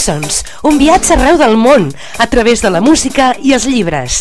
Gibsons, un viatge arreu del món a través de la música i els llibres.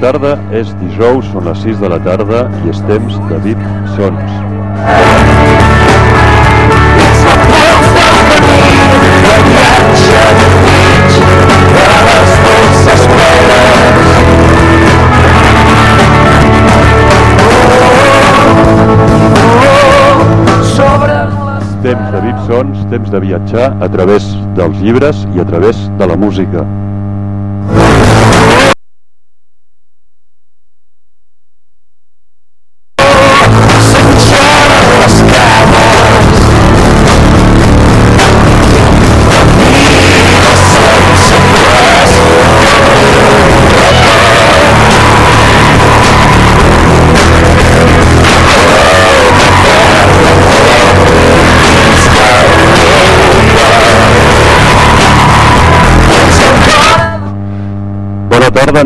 Tarda, és dijous, són les 6 de la tarda i és temps de VIP Sons. Temps de Sons, temps de viatjar a través dels llibres i a través de la música.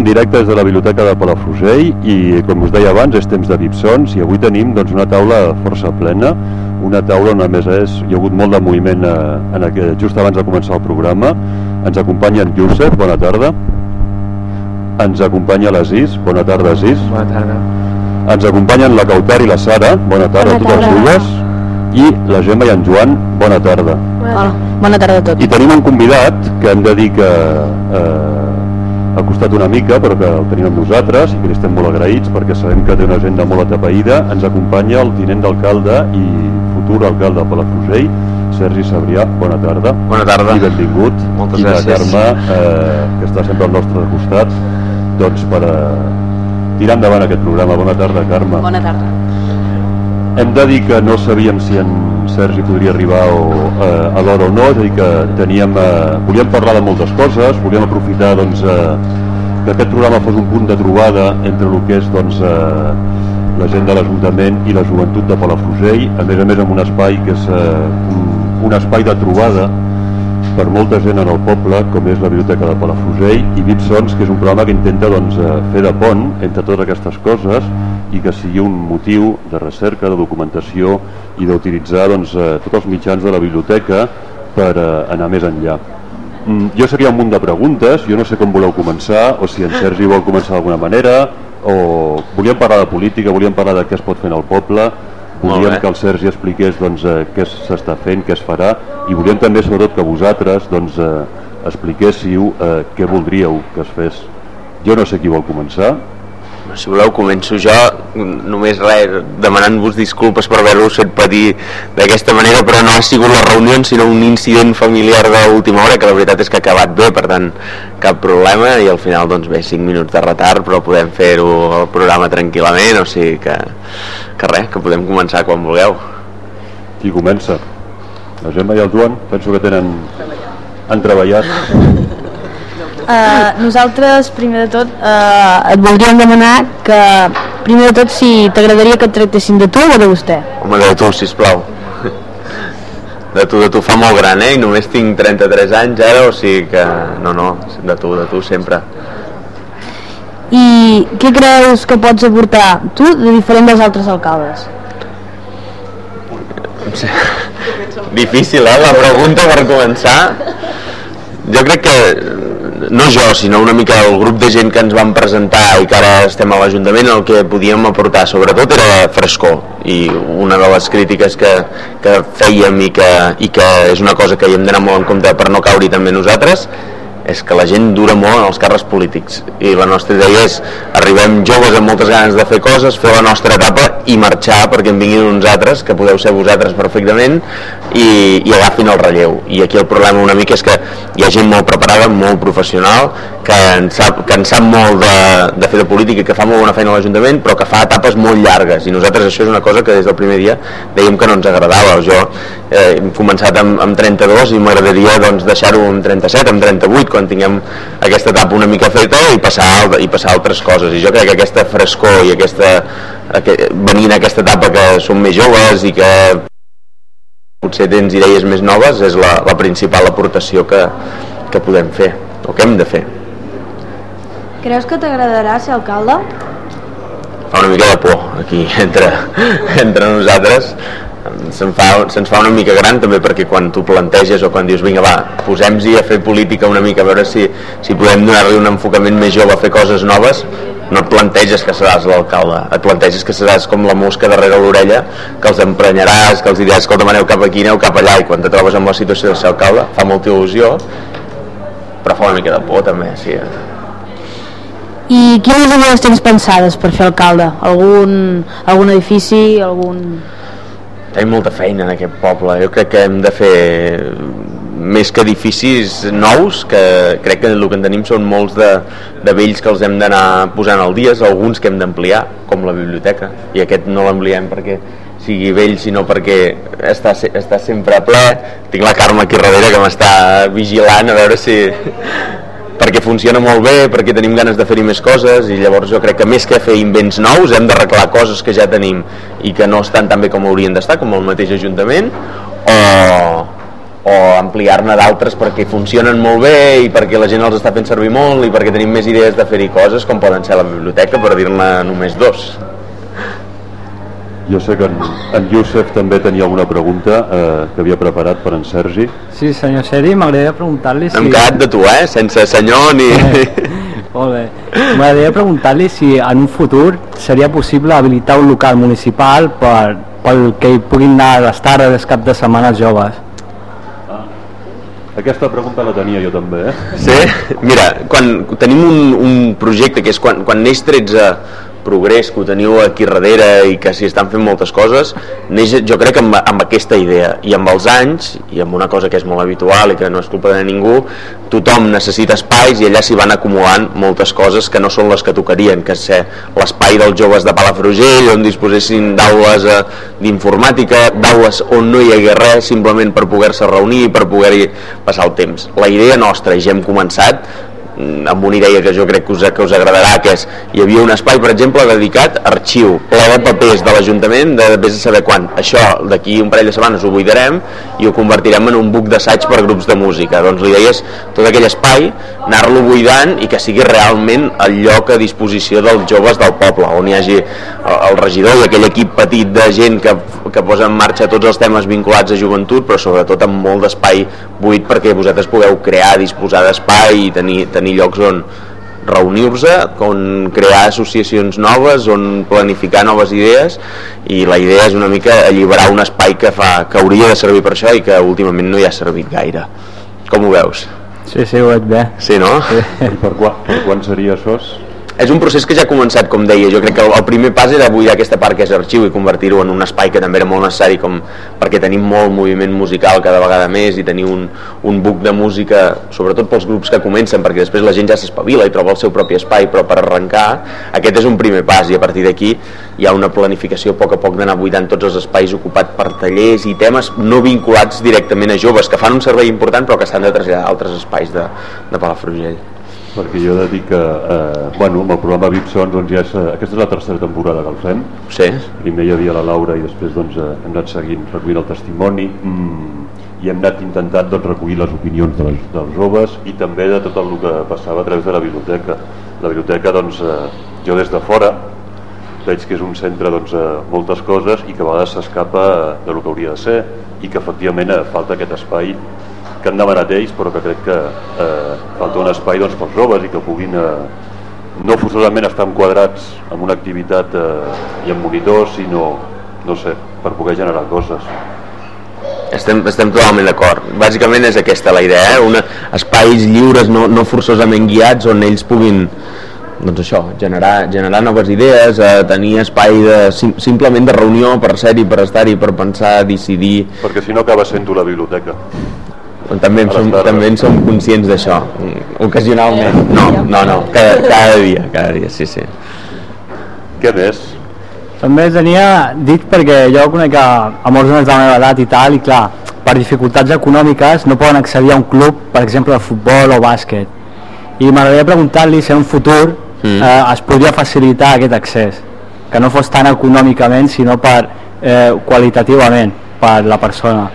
Directe des de la Biblioteca de Palafrugell i com us deia abans és temps de Vipsons i avui tenim doncs, una taula força plena una taula on a més és, hi ha hagut molt de moviment eh, en aquest, just abans de començar el programa. Ens acompanya en Josep, bona tarda. Ens acompanya l'Aziz, bona tarda Aziz bona tarda. Ens acompanyen la Cautar i la Sara, bona tarda bona a totes dues. I la Gemma i en Joan, bona tarda. Bona, bona tarda a tots. I tenim un convidat que hem de dir que eh, ha costat una mica però que el tenim amb nosaltres i que li estem molt agraïts perquè sabem que té una agenda molt atapeïda. Ens acompanya el tinent d'alcalde i futur alcalde de Palafrugell Sergi Sabrià, bona tarda. Bona tarda. I benvingut. Moltes i gràcies. Carme, eh, que està sempre al nostre costat doncs per eh, tirar endavant aquest programa. Bona tarda Carme. Bona tarda. Hem de dir que no sabíem si en Sergi podria arribar o, eh, a l'hora o no, és a dir que teníem, eh, volíem parlar de moltes coses, volíem aprofitar doncs, eh, que aquest programa fos un punt de trobada entre el que és doncs, eh, la gent de l'Ajuntament i la joventut de Palafrugell, a més a més amb un espai que és eh, un, un espai de trobada per molta gent en el poble, com és la Biblioteca de Palafrugell, i Vipsons, que és un programa que intenta doncs, eh, fer de pont entre totes aquestes coses i que sigui un motiu de recerca, de documentació i d'utilitzar doncs, eh, tots els mitjans de la biblioteca per eh, anar més enllà. Mm, jo seria un munt de preguntes, jo no sé com voleu començar, o si en Sergi vol començar d'alguna manera, o volíem parlar de política, volíem parlar de què es pot fer en el poble, volíem que el Sergi expliqués doncs, eh, què s'està fent, què es farà, i volíem també sobretot que vosaltres doncs, eh, expliquéssiu eh, què voldríeu que es fes. Jo no sé qui vol començar, si voleu començo jo. Només res demanant-vos disculpes per haver-vos fet patir d'aquesta manera però no ha sigut la reunió sinó un incident familiar d'última hora que la veritat és que ha acabat bé per tant cap problema i al final doncs bé 5 minuts de retard però podem fer-ho el programa tranquil·lament o sigui que, que res, que podem començar quan vulgueu. Qui comença? la Gemma i el Joan penso que tenen han treballat Uh, nosaltres, primer de tot, uh, et voldríem demanar que, primer de tot, si t'agradaria que et tractessin de tu o de vostè. Home, de tu, sisplau. De tu, de tu fa molt gran, eh? I només tinc 33 anys ara, o sigui que... No, no, de tu, de tu sempre. i què creus que pots aportar tu de diferent dels altres alcaldes? Difícil, eh, la pregunta per començar. Jo crec que no jo, sinó una mica el grup de gent que ens van presentar i que ara estem a l'Ajuntament, el que podíem aportar sobretot era frescor. I una de les crítiques que, que fèiem i que, i que és una cosa que hi hem d'anar molt en compte per no caure també nosaltres és que la gent dura molt en els càrrecs polítics. I la nostra idea és arribem joves amb moltes ganes de fer coses, fer la nostra etapa i marxar perquè en vinguin uns altres que podeu ser vosaltres perfectament i, i agafin el relleu. I aquí el problema una mica és que hi ha gent molt preparada, molt professional que en sap, que en sap molt de, de fer de política, que fa molt bona feina a l'Ajuntament però que fa etapes molt llargues. I nosaltres això és una cosa que des del primer dia dèiem que no ens agradava. Jo eh, hem començat amb, amb 32 i m'agradaria doncs, deixar-ho amb 37, amb 38 quan tinguem aquesta etapa una mica feta i passar, i passar altres coses. I jo crec que aquesta frescor i aquesta aquest, venint a aquesta etapa que som més joves i que potser tens idees més noves és la, la principal aportació que, que podem fer o que hem de fer. Creus que t'agradarà ser alcalde? Fa una mica de por aquí entre, entre nosaltres se'n fa, se fa una mica gran també perquè quan tu planteges o quan dius vinga va, posem-hi a fer política una mica a veure si, si podem donar-li un enfocament més jove a fer coses noves no et planteges que seràs l'alcalde et planteges que seràs com la mosca darrere l'orella que els emprenyaràs, que els diràs escolta, aneu cap aquí, aneu cap allà i quan te trobes amb la situació de ser alcalde fa molta il·lusió però fa una mica de por també sí. I quines idees tens pensades per fer alcalde? Algun, algun edifici, algun tenim molta feina en aquest poble. Jo crec que hem de fer més que edificis nous que crec que el que en tenim són molts de, de vells que els hem d'anar posant al dia alguns que hem d'ampliar com la biblioteca. I aquest no l'ampliem perquè sigui vell sinó perquè està, està sempre ple. Tinc la Carme aquí darrere que m'està vigilant a veure si perquè funciona molt bé, perquè tenim ganes de fer-hi més coses i llavors jo crec que més que fer invents nous hem d'arreglar coses que ja tenim i que no estan tan bé com haurien d'estar, com el mateix Ajuntament o, o ampliar-ne d'altres perquè funcionen molt bé i perquè la gent els està fent servir molt i perquè tenim més idees de fer-hi coses com poden ser la biblioteca per dir-ne només dos jo sé que en, en Youssef també tenia alguna pregunta eh, que havia preparat per en Sergi. Sí, senyor Sergi, m'agradaria preguntar-li si... Hem quedat de tu, eh? Sense senyor ni... Molt bé. M'agradaria preguntar-li si en un futur seria possible habilitar un local municipal per, pel que hi puguin anar a les tardes, cap de setmana joves. Ah, aquesta pregunta la tenia jo també, eh? Sí? Mira, quan tenim un, un projecte que és quan, quan neix 13 progrés que ho teniu aquí darrere i que s'hi estan fent moltes coses neix jo crec amb, amb aquesta idea. I amb els anys i amb una cosa que és molt habitual i que no és culpa de ningú tothom necessita espais i allà s'hi van acumulant moltes coses que no són les que tocarien que és l'espai dels joves de Palafrugell on disposessin d'aules eh, d'informàtica, d'aules on no hi hagués res simplement per poder-se reunir i per poder-hi passar el temps. La idea nostra, i ja hem començat amb una idea que jo crec que us, que us agradarà, que és, hi havia un espai, per exemple, dedicat a arxiu, ple de papers de l'Ajuntament, de vés a saber quan. Això, d'aquí un parell de setmanes ho buidarem i ho convertirem en un buc d'assaig per grups de música. Doncs l'idea és tot aquell espai, anar-lo buidant i que sigui realment el lloc a disposició dels joves del poble, on hi hagi el regidor i aquell equip petit de gent que, que posa en marxa tots els temes vinculats a joventut, però sobretot amb molt d'espai buit perquè vosaltres pugueu crear, disposar d'espai i tenir, tenir tenir llocs on reunir-se, on crear associacions noves, on planificar noves idees i la idea és una mica alliberar un espai que, fa, que hauria de servir per això i que últimament no hi ha servit gaire. Com ho veus? Sí, sí, ho veig bé. Sí, no? Sí. I per quan, per quan seria això? És un procés que ja ha començat, com deia, jo crec que el, primer pas era buidar aquesta part que és arxiu i convertir-ho en un espai que també era molt necessari com, perquè tenim molt moviment musical cada vegada més i tenir un, un buc de música, sobretot pels grups que comencen, perquè després la gent ja s'espavila i troba el seu propi espai, però per arrencar aquest és un primer pas i a partir d'aquí hi ha una planificació a poc a poc d'anar buidant tots els espais ocupats per tallers i temes no vinculats directament a joves, que fan un servei important però que s'han de traslladar a altres espais de, de Palafrugell perquè jo he de dir que eh, bueno, amb el programa Vipson doncs ja és, eh, aquesta és la tercera temporada que el fem. Sí. primer hi havia la Laura i després doncs, eh, hem anat seguint recollint el testimoni. Mm, i hem anat intentant doncs, recollir les opinions dels, dels joves i també de tot el que passava a través de la biblioteca. La biblioteca, doncs, eh, jo des de fora veig que és un centre doncs, de moltes coses i que a vegades s'escapa de lo que hauria de ser i que efectivament eh, falta aquest espai que han demanat ells però que crec que eh, falta un espai doncs, pels joves i que puguin eh, no forçosament estar enquadrats en una activitat eh, i en monitors sinó no sé, per poder generar coses estem, estem totalment d'acord. Bàsicament és aquesta la idea, eh? Una, espais lliures, no, no forçosament guiats, on ells puguin doncs això, generar, generar noves idees, eh, tenir espai de, sim, simplement de reunió per ser-hi, per estar-hi, per pensar, decidir... Perquè si no acaba sent la biblioteca. També en, som, també en som conscients d'això, ocasionalment. No, no, no, cada, cada dia, cada dia, sí, sí. Què més? També tenia dit perquè jo conec a, a molts nens de la meva edat i tal, i clar, per dificultats econòmiques no poden accedir a un club, per exemple, de futbol o bàsquet. I m'agradaria preguntar-li si en un futur mm. eh, es podria facilitar aquest accés, que no fos tant econòmicament, sinó per eh, qualitativament per la persona.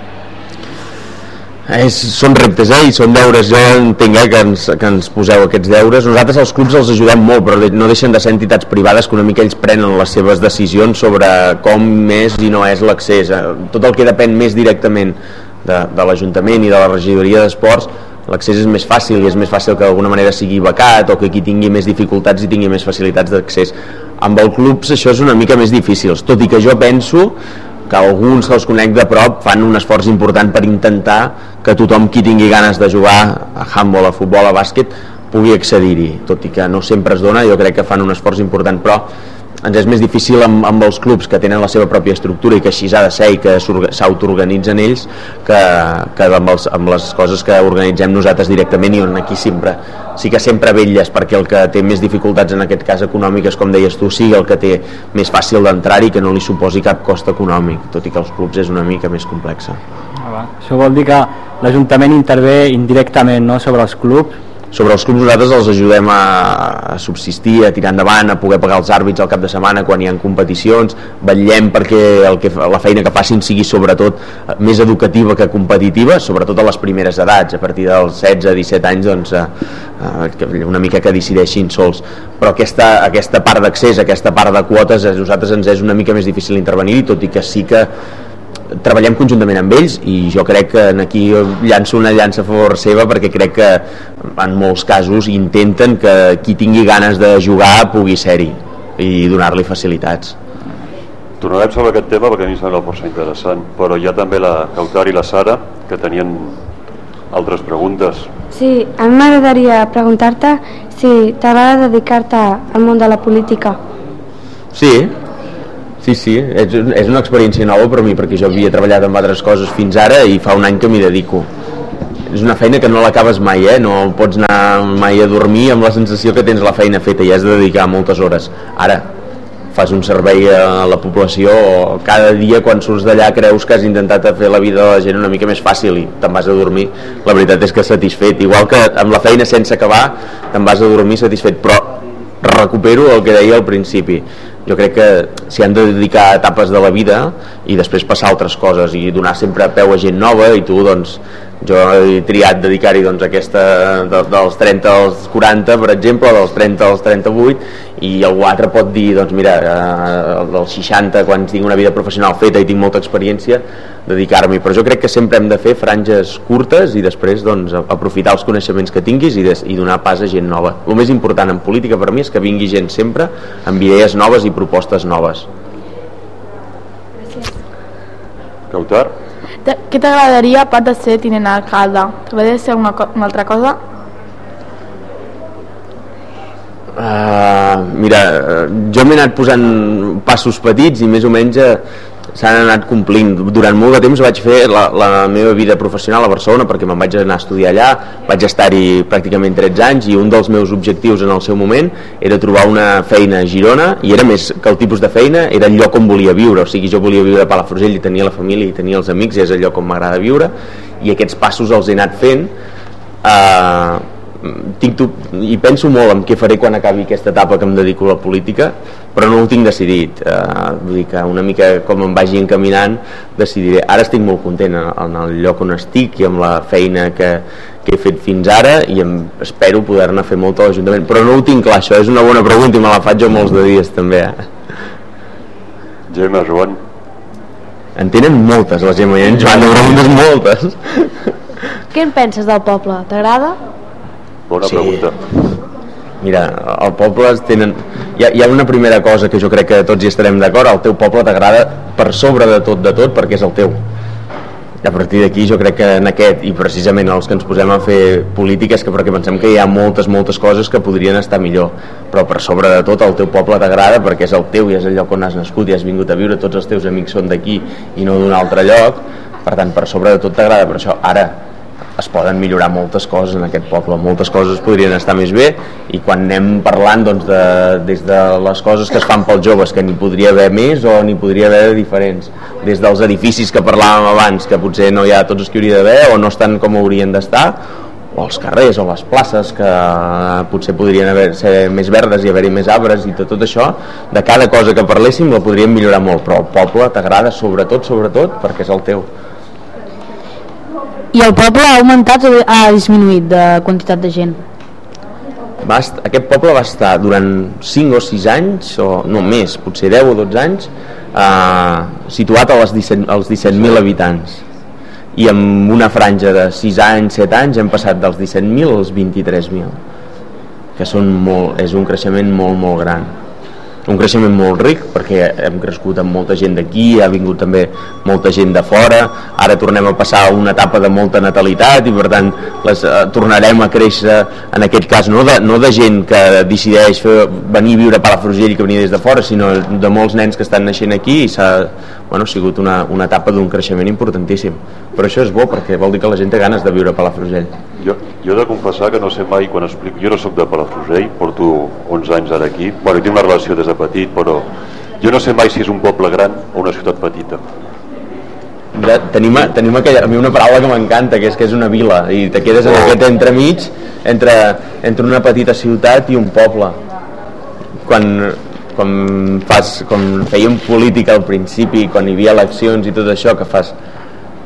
És, són reptes eh? i són deures jo entenc eh, que, ens, que ens poseu aquests deures nosaltres els clubs els ajudem molt però no deixen de ser entitats privades que una mica ells prenen les seves decisions sobre com és i no és l'accés eh? tot el que depèn més directament de, de l'Ajuntament i de la regidoria d'esports l'accés és més fàcil i és més fàcil que d'alguna manera sigui becat o que qui tingui més dificultats i tingui més facilitats d'accés amb els clubs això és una mica més difícil tot i que jo penso que alguns que els conec de prop fan un esforç important per intentar que tothom qui tingui ganes de jugar a handball, a futbol, a bàsquet pugui accedir-hi, tot i que no sempre es dona jo crec que fan un esforç important però ens és més difícil amb, amb els clubs que tenen la seva pròpia estructura i que així ha de ser i que s'autoorganitzen ells que, que amb, els, amb les coses que organitzem nosaltres directament i on aquí sempre sí que sempre vetlles perquè el que té més dificultats en aquest cas econòmiques com deies tu sigui el que té més fàcil d'entrar-hi que no li suposi cap cost econòmic tot i que els clubs és una mica més complexa. Ah, Això vol dir que l'Ajuntament intervé indirectament no, sobre els clubs sobre els clubs nosaltres els ajudem a, a subsistir, a tirar endavant, a poder pagar els àrbits al cap de setmana quan hi ha competicions, vetllem perquè el que, la feina que facin sigui sobretot més educativa que competitiva, sobretot a les primeres edats, a partir dels 16-17 anys doncs, eh, eh, una mica que decideixin sols, però aquesta, aquesta part d'accés, aquesta part de quotes a nosaltres ens és una mica més difícil intervenir tot i que sí que treballem conjuntament amb ells i jo crec que aquí llanço una llança a favor seva perquè crec que en molts casos intenten que qui tingui ganes de jugar pugui ser-hi i donar-li facilitats. Tornarem sobre aquest tema perquè a mi sembla força interessant però hi ha també la Cautar i la Sara que tenien altres preguntes. Sí, a mi m'agradaria preguntar-te si t'agrada dedicar-te al món de la política. Sí, Sí, sí, és, és una experiència nova per mi perquè jo havia treballat amb altres coses fins ara i fa un any que m'hi dedico. És una feina que no l'acabes mai, eh? no pots anar mai a dormir amb la sensació que tens la feina feta i has de dedicar moltes hores. Ara fas un servei a la població cada dia quan surts d'allà creus que has intentat fer la vida de la gent una mica més fàcil i te'n vas a dormir. La veritat és que satisfet. Igual que amb la feina sense acabar te'n vas a dormir satisfet però recupero el que deia al principi jo crec que s'hi han de dedicar etapes de la vida i després passar altres coses i donar sempre peu a gent nova i tu doncs jo he triat dedicar-hi doncs, aquesta de, dels 30 als 40 per exemple, dels 30 als 38 i algú altre pot dir doncs mira, eh, dels 60 quan tinc una vida professional feta i tinc molta experiència dedicar-m'hi, però jo crec que sempre hem de fer franges curtes i després doncs, aprofitar els coneixements que tinguis i, des, i donar pas a gent nova el més important en política per mi és que vingui gent sempre amb idees noves i propostes noves Gràcies Cautar? Què t'agradaria a part de ser tinent alcalde? T'agradaria ser una, una altra cosa? Uh, mira, jo m'he anat posant passos petits i més o menys uh, s'han anat complint. Durant molt de temps vaig fer la, la meva vida professional a Barcelona perquè me'n vaig anar a estudiar allà, vaig estar-hi pràcticament 13 anys i un dels meus objectius en el seu moment era trobar una feina a Girona i era més que el tipus de feina, era el lloc on volia viure, o sigui, jo volia viure a Palafrugell i tenia la família i tenia els amics i és el lloc on m'agrada viure. I aquests passos els he anat fent eh, tinc tu, i penso molt en què faré quan acabi aquesta etapa que em dedico a la política però no ho tinc decidit eh, vull dir que una mica com em vagi encaminant decidiré, ara estic molt content en el lloc on estic i amb la feina que, que he fet fins ara i em, espero poder-ne fer molt a l'Ajuntament però no ho tinc clar, això és una bona pregunta i me la faig jo molts de dies també eh? Gemma, Joan en tenen moltes la Gemma i en Joan de preguntes moltes què en penses del poble? T'agrada? Bona sí. pregunta. Mira, el poble tenen... Hi ha, hi ha una primera cosa que jo crec que tots hi estarem d'acord, el teu poble t'agrada per sobre de tot de tot perquè és el teu. I a partir d'aquí jo crec que en aquest, i precisament els que ens posem a fer polítiques, que perquè pensem que hi ha moltes, moltes coses que podrien estar millor, però per sobre de tot el teu poble t'agrada perquè és el teu i és el lloc on has nascut i has vingut a viure, tots els teus amics són d'aquí i no d'un altre lloc, per tant per sobre de tot t'agrada, per això ara es poden millorar moltes coses en aquest poble, moltes coses podrien estar més bé i quan anem parlant doncs, de, des de les coses que es fan pels joves que n'hi podria haver més o n'hi podria haver de diferents. Des dels edificis que parlàvem abans que potser no hi ha tots els que hauria d'haver o no estan com haurien d'estar o els carrers o les places que potser podrien haver, ser més verdes i haver-hi més arbres i tot, tot això de cada cosa que parléssim la podríem millorar molt. Però el poble t'agrada sobretot, sobretot perquè és el teu i el poble ha augmentat o ha disminuït de quantitat de gent? Va est aquest poble va estar durant 5 o 6 anys, o no més, potser 10 o 12 anys, eh, situat als 17.000 17 habitants. I amb una franja de 6 anys, 7 anys, hem passat dels 17.000 als 23.000, que són molt, és un creixement molt, molt gran un creixement molt ric perquè hem crescut amb molta gent d'aquí, ha vingut també molta gent de fora, ara tornem a passar una etapa de molta natalitat i per tant les, eh, tornarem a créixer en aquest cas no de, no de gent que decideix fer, venir a viure a Palafrugell i que venia des de fora, sinó de molts nens que estan naixent aquí i s'ha bueno, ha sigut una, una etapa d'un creixement importantíssim però això és bo perquè vol dir que la gent té ganes de viure a Palafrugell. Jo, jo he de confessar que no sé mai quan explico jo no sóc de Palafrugell, porto 11 anys ara aquí. Bueno, tinc una relació des de petit però jo no sé mai si és un poble gran o una ciutat petita. Ja, tenim, tenim aquella, a mi una paraula que m'encanta que és que és una vila i te quedes en aquest entremig entre, entre una petita ciutat i un poble. Quan com, fas, com fèiem política al principi, quan hi havia eleccions i tot això, que fas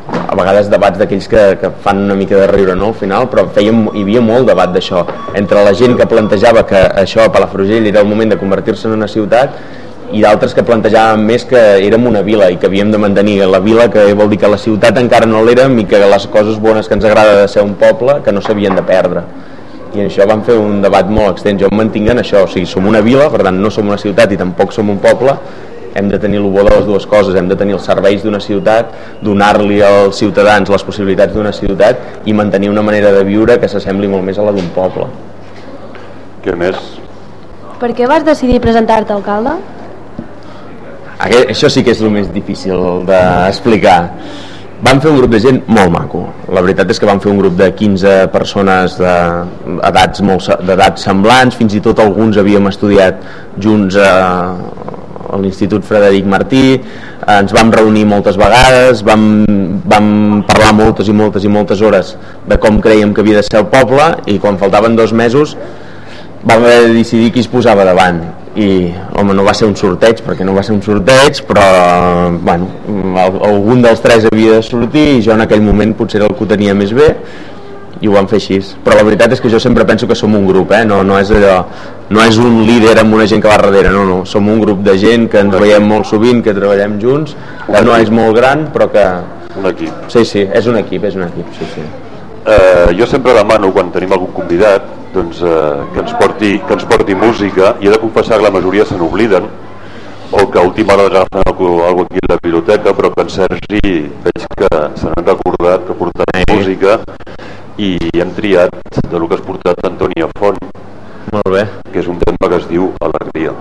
a vegades debats d'aquells que, que fan una mica de riure no, al final, però fèiem, hi havia molt debat d'això, entre la gent que plantejava que això a Palafrugell era el moment de convertir-se en una ciutat i d'altres que plantejaven més que érem una vila i que havíem de mantenir la vila, que vol dir que la ciutat encara no l'érem i que les coses bones que ens agrada de ser un poble que no s'havien de perdre i en això vam fer un debat molt extens. Jo em mantinc en això, o sigui, som una vila per tant no som una ciutat i tampoc som un poble. Hem de tenir bo de les dues coses. Hem de tenir els serveis d'una ciutat donar-li als ciutadans les possibilitats d'una ciutat i mantenir una manera de viure que s'assembli molt més a la d'un poble. Què més? Per què vas decidir presentar-te alcalde? Aquest, això sí que és el més difícil d'explicar Vam fer un grup de gent molt maco. La veritat és que vam fer un grup de 15 persones d'edats d'edats semblants, fins i tot alguns havíem estudiat junts a, a l'Institut Frederic Martí, ens vam reunir moltes vegades, vam, vam parlar moltes i moltes i moltes hores de com creiem que havia de ser el poble i quan faltaven dos mesos vam haver de decidir qui es posava davant i home, no va ser un sorteig perquè no va ser un sorteig però bueno, algun dels tres havia de sortir i jo en aquell moment potser era el que ho tenia més bé i ho vam fer així però la veritat és que jo sempre penso que som un grup eh? no, no és allò no és un líder amb una gent que va darrere no, no, som un grup de gent que ens veiem molt sovint que treballem junts, que no és molt gran però que... un equip sí, sí, és un equip, és un equip sí, sí. Eh, jo sempre demano quan tenim algun convidat doncs, eh, que, ens porti, que ens porti música i he de confessar que la majoria se n'obliden o que a última hora agafen alguna aquí a la biblioteca però que en Sergi veig que se n'han recordat que portarà música i hem triat de lo que has portat Antònia Font molt bé. que és un tema que es diu Alegria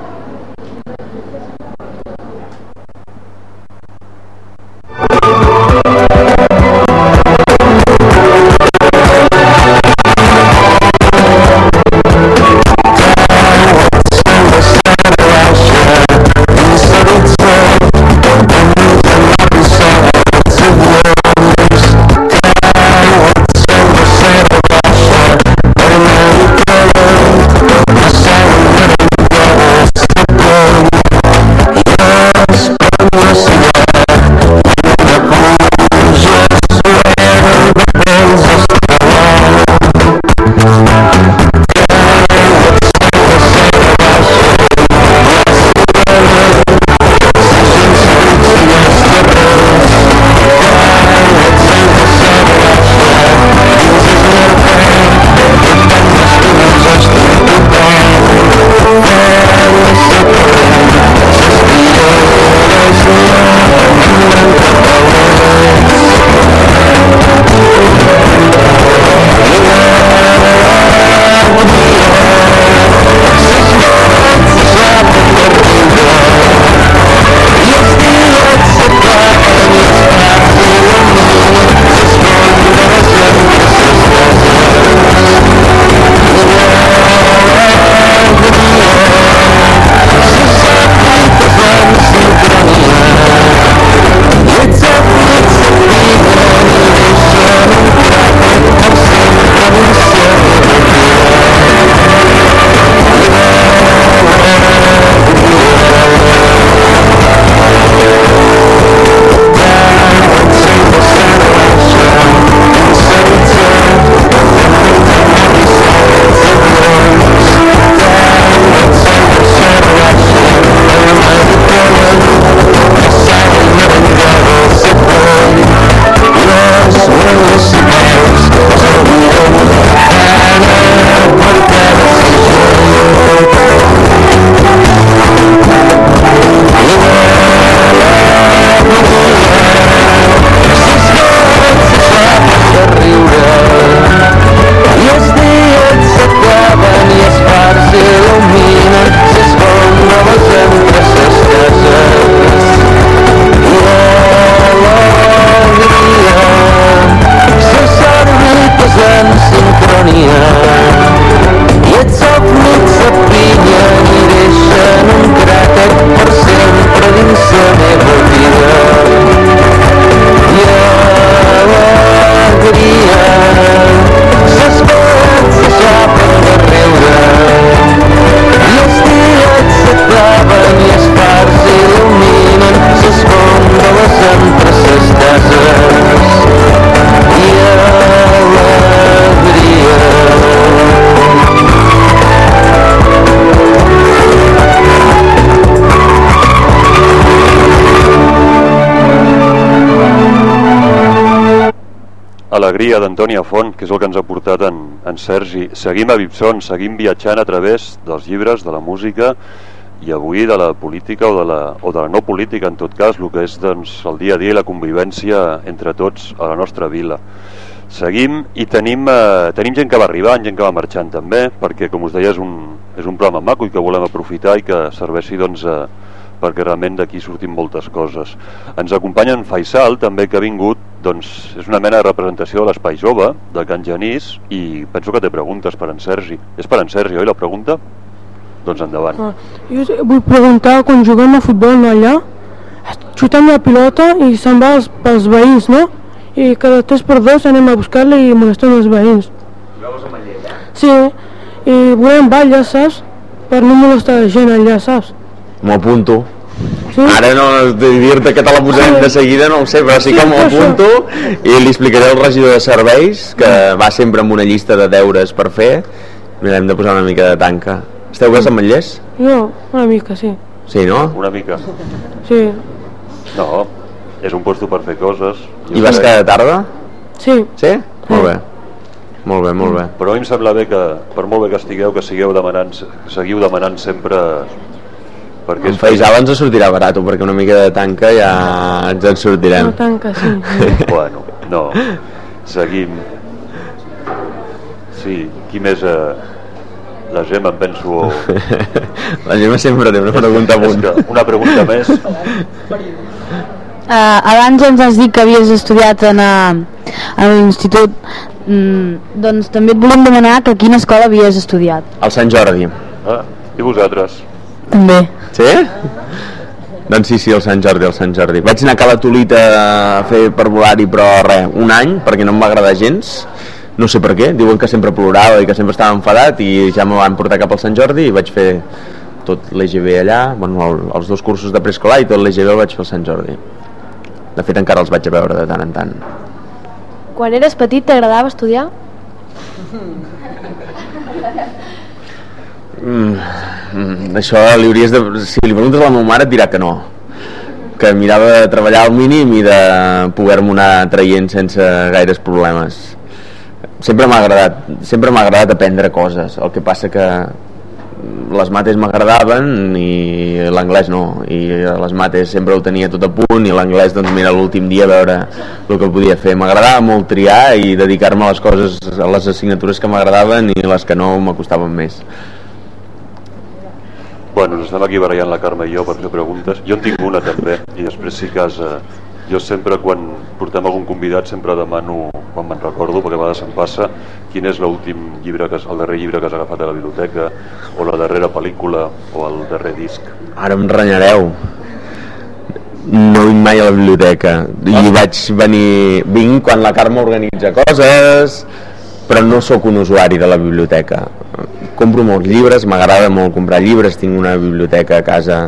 l'alegria d'Antònia Font, que és el que ens ha portat en, en Sergi. Seguim a Vipson, seguim viatjant a través dels llibres, de la música i avui de la política o de la, o de la no política, en tot cas, el que és doncs, el dia a dia i la convivència entre tots a la nostra vila. Seguim i tenim, eh, tenim gent que va arribar, gent que va marxant també, perquè, com us deia, és un, és un programa maco i que volem aprofitar i que serveixi doncs, eh, perquè realment d'aquí sortim moltes coses. Ens acompanya en Faisal, també que ha vingut, doncs és una mena de representació de l'Espai Jove, de Can Genís, i penso que té preguntes per en Sergi. És per en Sergi, oi, la pregunta? Doncs endavant. Ah, jo vull preguntar, quan juguem a futbol no, allà, xutem la pilota i se'n va pels, pels veïns, no? i cada 3 per 2 anem a buscar-la i molestem els veïns. Jugaves amb llet, eh? Sí, i volem balla, saps? Per no molestar la gent allà, saps? M'ho apunto. Sí? Ara no dir-te que te la posem sí. de seguida no ho sé, però sí, sí que m'ho apunto i li explicaré al regidor de serveis que va sempre amb una llista de deures per fer hem de posar una mica de tanca. Esteu casats amb Manllers? No, una mica, sí. Sí, no? Una mica. Sí. No, és un lloc per fer coses. I vas cada tarda? Sí. Sí? Molt bé. Molt bé, molt bé. Però a mi em sembla bé que, per molt bé que estigueu, que sigueu demanant, que seguiu demanant sempre perquè en Faisal ens sortirà barat perquè una mica de tanca ja ens en sortirem. No tanca, sí. Bueno, no, seguim. Sí, qui més eh, la Gemma em penso la Gemma sempre té una pregunta amunt una pregunta més. Uh, abans ens has dit que havies estudiat en, uh, en l'institut. Mm, doncs també et volem demanar que a quina escola havies estudiat. Al Sant Jordi. Ah, i vosaltres? També sí? doncs sí, sí, el Sant Jordi, el Sant Jordi vaig anar a Cala Tolita a fer parvulari però res, un any perquè no em va agradar gens no sé per què, diuen que sempre plorava i que sempre estava enfadat i ja me van portar cap al Sant Jordi i vaig fer tot l'EGB allà, bueno, el, els dos cursos de preescolar i tot l'EGB el vaig fer al Sant Jordi de fet, encara els vaig a veure de tant en tant. Quan eres petit t'agradava estudiar? Mm, mm, això li hauries de... Si li preguntes a la meva mare et dirà que no. Que mirava de treballar al mínim i de poder-me anar traient sense gaires problemes. Sempre m'ha agradat sempre m'ha agradat aprendre coses. El que passa que les mates m'agradaven i l'anglès no. I les mates sempre ho tenia tot a punt i l'anglès doncs mira l'últim dia a veure el que podia fer. M'agradava molt triar i dedicar-me a les coses a les assignatures que m'agradaven i les que no m'acostaven més Bueno, ens estem aquí barallant la Carme i jo per fer preguntes. Jo en tinc una també, i després si cas eh, jo sempre quan portem algun convidat sempre demano, quan me'n recordo, perquè a vegades em passa, quin és l'últim llibre, que, el darrer llibre que has agafat a la biblioteca, o la darrera pel·lícula, o el darrer disc. Ara em renyareu. No vinc mai a la biblioteca. I ah. vaig venir... Vinc quan la Carme organitza coses, però no sóc un usuari de la biblioteca. Compro molts llibres, m'agrada molt comprar llibres, tinc una biblioteca a casa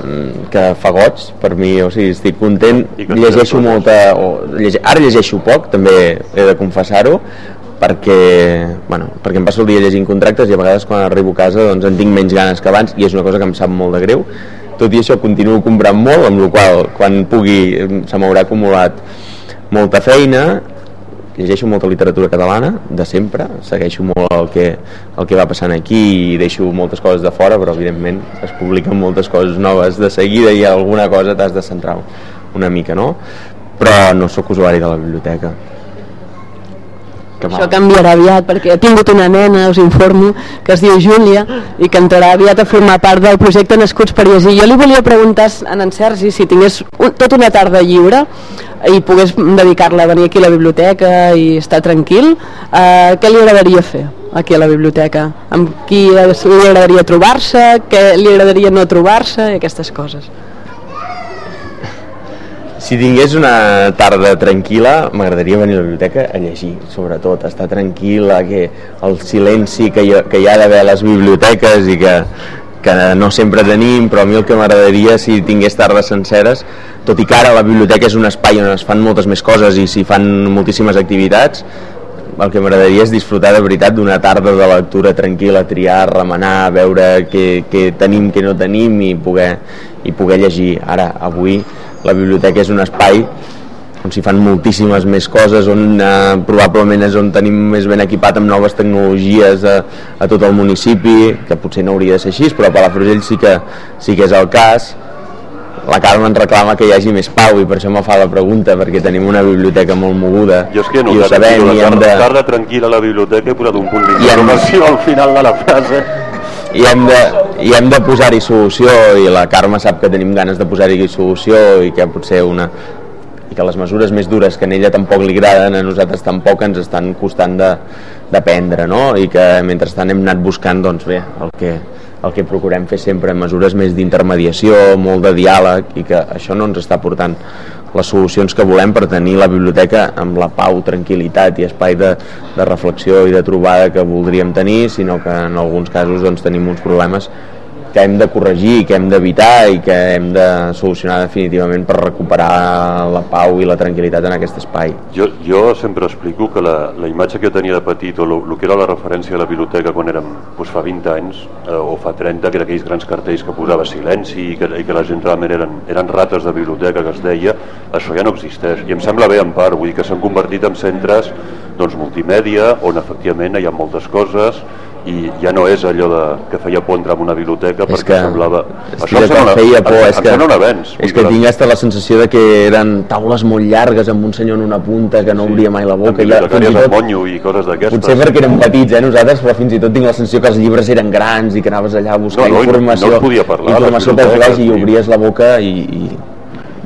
Mm, que fa goig per mi, o sigui, estic content. Llegeixo molta, o, llege, ara llegeixo poc també he de confessar-ho perquè, bueno, perquè em passo el dia llegint contractes i a vegades quan arribo a casa doncs en tinc menys ganes que abans i és una cosa que em sap molt de greu. Tot i això continuo comprant molt amb la qual quan pugui se m'haurà acumulat molta feina llegeixo molta literatura catalana de sempre, segueixo molt el que, el que va passant aquí i deixo moltes coses de fora, però evidentment es publiquen moltes coses noves de seguida i alguna cosa t'has de centrar una mica, no? Però no sóc usuari de la biblioteca. Que Això canviarà aviat perquè he tingut una nena, us informo, que es diu Júlia i que entrarà aviat a formar part del projecte Nascuts per Llegir. Jo li volia preguntar a en Sergi si tingués un, tota una tarda lliure i pogués dedicar-la a venir aquí a la biblioteca i estar tranquil, eh, què li agradaria fer aquí a la biblioteca? Amb qui li agradaria trobar-se? Què li agradaria no trobar-se? I aquestes coses si tingués una tarda tranquil·la m'agradaria venir a la biblioteca a llegir sobretot, estar tranquil·la que el silenci que hi ha, que hi ha d'haver a les biblioteques i que, que no sempre tenim però a mi el que m'agradaria si tingués tardes senceres tot i que ara la biblioteca és un espai on es fan moltes més coses i s'hi fan moltíssimes activitats el que m'agradaria és disfrutar de veritat d'una tarda de lectura tranquil·la, triar, remenar, veure què, què tenim, què no tenim i poder, i poder llegir. Ara, avui, la biblioteca és un espai on s'hi fan moltíssimes més coses, on eh, probablement és on tenim més ben equipat amb noves tecnologies a, a tot el municipi, que potser no hauria de ser així, però a Palafrugell sí que, sí que és el cas. La Carme ens reclama que hi hagi més pau i per això me fa la pregunta, perquè tenim una biblioteca molt moguda Jo és que no i ho sabem i hem de, tarda tranquil·la la biblioteca he posat un punt d'informació al final de la frase. I hem de, i hem de posar-hi solució i la Carme sap que tenim ganes de posar-hi solució i que potser una i que les mesures més dures que a ella tampoc li agraden a nosaltres tampoc ens estan costant de, de prendre no? i que mentrestant hem anat buscant doncs bé, el que, el que procurem fer sempre mesures més d'intermediació, molt de diàleg i que això no ens està portant les solucions que volem per tenir la biblioteca amb la pau, tranquil·litat i espai de, de reflexió i de trobada que voldríem tenir, sinó que en alguns casos doncs, tenim uns problemes que hem de corregir, que hem d'evitar i que hem de solucionar definitivament per recuperar la pau i la tranquil·litat en aquest espai. Jo, jo sempre explico que la, la imatge que jo tenia de petit o el que era la referència a la biblioteca quan érem doncs fa 20 anys eh, o fa 30, que eren aquells grans cartells que posava silenci i que, i que la gent realment eren, eren rates de biblioteca que es deia, això ja no existeix i em sembla bé en part, vull dir que s'han convertit en centres doncs, multimèdia on efectivament hi ha moltes coses i ja no és allò de, que feia entrar en una biblioteca És perquè que- semblava... Estic d'acord, feia por, és que, sembla un avenç. és que tinc hasta la sensació de que eren taules molt llargues amb un senyor en una punta que no obria mai la boca. amb bibliotecàries amb monyo i coses d'aquestes. Potser perquè érem petits, eh, nosaltres, però fins i tot tinc la sensació que els llibres eren grans i que anaves allà a buscar No, no, no- informació, no es podia parlar, informació biblioteques, i obries la boca i, i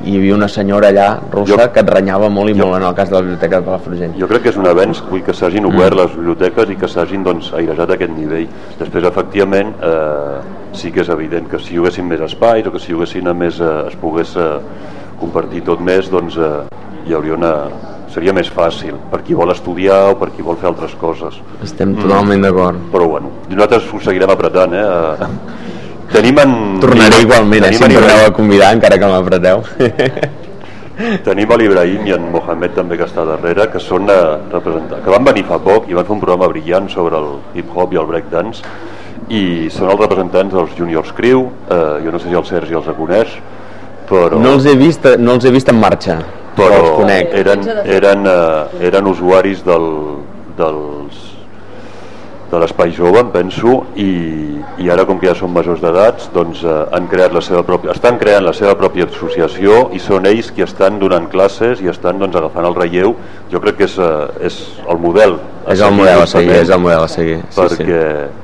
hi havia una senyora allà, rossa, que et renyava molt i molt en el cas de la biblioteca de Palafrugell. Jo crec que és un avenç vull que s'hagin obert les biblioteques i que s'hagin doncs, airejat aquest nivell. Després, efectivament, eh, sí que és evident que si hi haguessin més espais o que si hi haguessin més, eh, es pogués eh, compartir tot més, doncs eh, hi hauria una, seria més fàcil per qui vol estudiar o per qui vol fer altres coses. Estem totalment d'acord. Però bueno, nosaltres ho seguirem apretant, eh? Tenim en... Tornaré igualment, eh, si em torneu a convidar, encara que m'apreteu. Tenim a l'Ibrahim i en Mohamed també que està darrere, que són eh, representar, que van venir fa poc i van fer un programa brillant sobre el hip-hop i el breakdance i són els representants dels Juniors Crew, eh, jo no sé si el Sergi els coneix, però... No els he vist, no els he vist en marxa, però, però els conec. eren, eren, eh, eren usuaris del, dels, de l'espai jove, em penso, i, i ara com que ja són majors d'edats, doncs eh, han creat la seva pròpia, estan creant la seva pròpia associació i són ells qui estan donant classes i estan doncs, agafant el relleu. Jo crec que és, eh, és el model És el model a seguir, és el model a seguir. Sí, perquè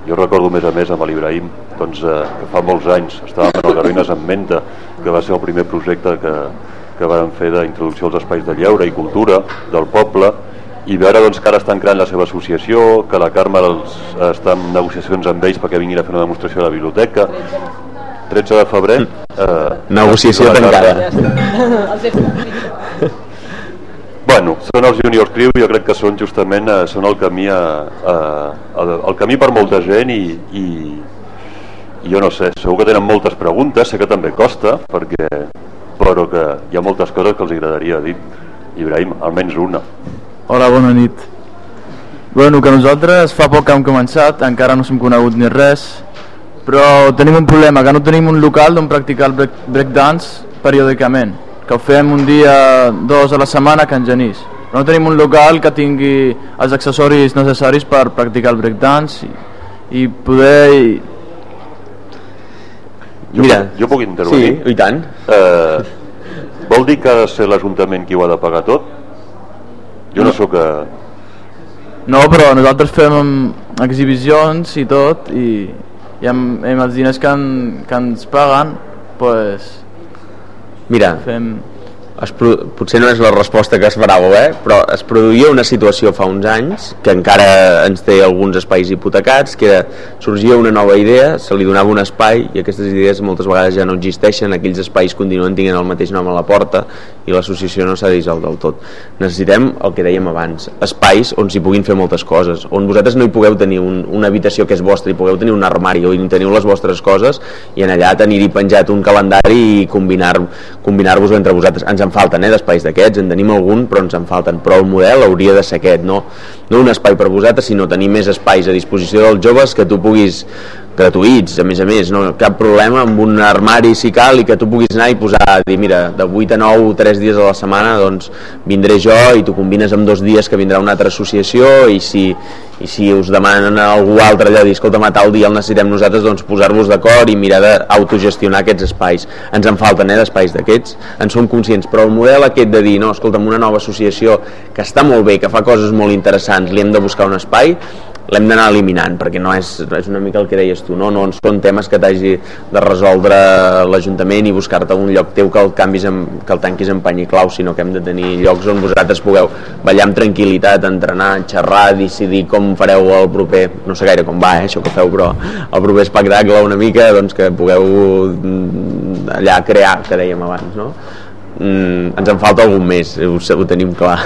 jo recordo a més a més amb l'Ibrahim doncs, eh, que fa molts anys estàvem en el Garrines en Menta que va ser el primer projecte que, que varen fer d'introducció als espais de lleure i cultura del poble i veure doncs, que ara estan creant la seva associació, que la Carme els, està en negociacions amb ells perquè vinguin a fer una demostració a la biblioteca 13 de febrer eh, Negociació tancada. Bueno, són els Juniors Crew, jo crec que són justament eh, són el camí a, a, a, el camí per molta gent i, i, i jo no sé, segur que tenen moltes preguntes, sé que també costa, perquè, però que hi ha moltes coses que els agradaria dir. Ibrahim, almenys una. Hola, bona nit. Bueno, que nosaltres fa poc que hem començat, encara no s'hem conegut ni res, però tenim un problema, que no tenim un local d'on practicar el break, breakdance periòdicament, que ho fem un dia, dos a la setmana que en Genís. Però no tenim un local que tingui els accessoris necessaris per practicar el breakdance i, i poder... Jo, Mira, puc, jo puc intervenir? sí, i tant. Eh, vol dir que ha de ser l'Ajuntament qui ho ha de pagar tot? Jo no, sóc... Eh, No, però nosaltres fem exhibicions i tot i, i amb, amb els diners que, en, que ens paguen pues, Mira, fem... es potser no és la resposta que esperàveu, eh? però es produïa una situació fa uns anys que encara ens té alguns espais hipotecats, que era, sorgia una nova idea, se li donava un espai i aquestes idees moltes vegades ja no existeixen, aquells espais continuen tinguent el mateix nom a la porta i l'associació no s'ha dissolt del tot. Necessitem el que dèiem abans, espais on s'hi puguin fer moltes coses, on vosaltres no hi pugueu tenir un, una habitació que és vostra i pugueu tenir un armari on teniu les vostres coses i en allà tenir-hi penjat un calendari i combinar-vos combinar entre vosaltres. Ens en falten eh, d'espais d'aquests, en tenim algun però ens en falten, però el model hauria de ser aquest, no, no un espai per vosaltres, sinó tenir més espais a disposició dels joves que tu puguis gratuïts, a més a més, no cap problema amb un armari si cal i que tu puguis anar i posar, dir, mira, de 8 a 9, 3 dies a la setmana, doncs vindré jo i tu combines amb dos dies que vindrà una altra associació i si, i si us demanen a algú altre allà dir, escolta, tal dia el necessitem nosaltres, doncs posar-vos d'acord i mirar d'autogestionar aquests espais. Ens en falten, eh, d'espais d'aquests, en som conscients, però el model aquest de dir, no, escolta, una nova associació que està molt bé, que fa coses molt interessants, li hem de buscar un espai, l'hem d'anar eliminant perquè no és, és una mica el que deies tu no, no són temes que t'hagi de resoldre l'Ajuntament i buscar-te un lloc teu que el canvis amb, que el tanquis en pany i clau sinó que hem de tenir llocs on vosaltres pugueu ballar amb tranquil·litat, entrenar, xerrar decidir com fareu el proper no sé gaire com va eh, això que feu però el proper espectacle una mica doncs que pugueu mm, allà crear que dèiem abans no? mm, ens en falta algun més ho, ho tenim clar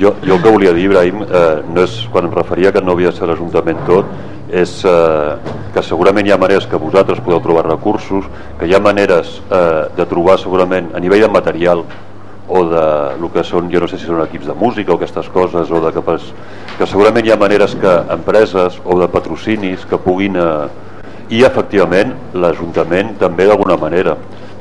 jo, jo el que volia dir, Ibrahim, eh, no és, quan em referia que no havia de ser l'Ajuntament tot, és eh, que segurament hi ha maneres que vosaltres podeu trobar recursos, que hi ha maneres eh, de trobar segurament a nivell de material o de el que són, jo no sé si són equips de música o aquestes coses, o de que, que segurament hi ha maneres que empreses o de patrocinis que puguin... Eh, I efectivament l'Ajuntament també d'alguna manera.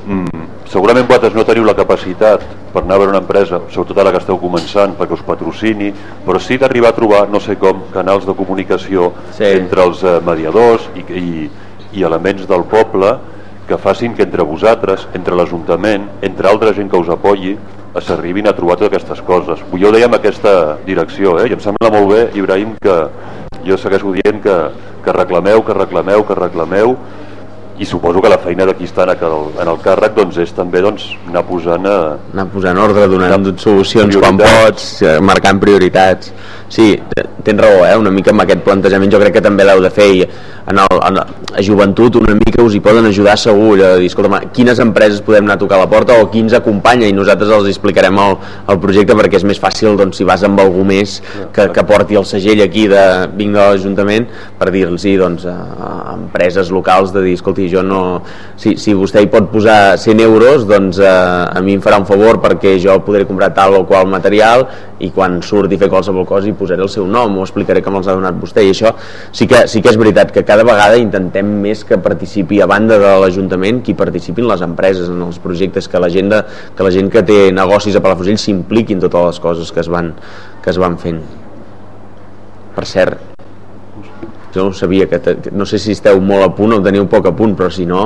Mm, segurament vosaltres no teniu la capacitat per anar a veure una empresa, sobretot ara que esteu començant, perquè us patrocini, però sí d'arribar a trobar, no sé com, canals de comunicació sí. entre els eh, mediadors i, i, i elements del poble que facin que entre vosaltres, entre l'Ajuntament, entre altra gent que us apoyi, s'arribin a trobar totes aquestes coses. Jo ho deia en aquesta direcció, eh? i em sembla molt bé, Ibrahim, que jo segueixo dient que, que reclameu, que reclameu, que reclameu, i suposo que la feina d'aquí està en el, en el càrrec doncs, és també doncs, anar posant a... anar posant ordre, donant solucions quan pots, eh, marcant prioritats. Sí, tens raó, eh? una mica amb aquest plantejament. Jo crec que també l'heu de fer i en el, en, a joventut una mica us hi poden ajudar segur allò de dir, escolta, quines empreses podem anar a tocar a la porta o qui ens acompanya? I nosaltres els explicarem el, el projecte perquè és més fàcil doncs, si vas amb algú més que, que porti el segell aquí de vinc de l'Ajuntament per dir-los doncs, a, a empreses locals de dir, escolti, jo no si, si vostè hi pot posar 100 euros doncs eh, a mi em farà un favor perquè jo podré comprar tal o qual material i quan surti a fer qualsevol cosa hi posaré el seu nom o explicaré com els ha donat vostè. I això sí que, sí que és veritat que cada vegada intentem més que participi a banda de l'Ajuntament qui participin les empreses en els projectes que la gent, de, que, la gent que té negocis a Palafrugell s'impliqui en totes les coses que es van, que es van fent. Per cert jo no sabia que, que no sé si esteu molt a punt o teniu poc a punt però si no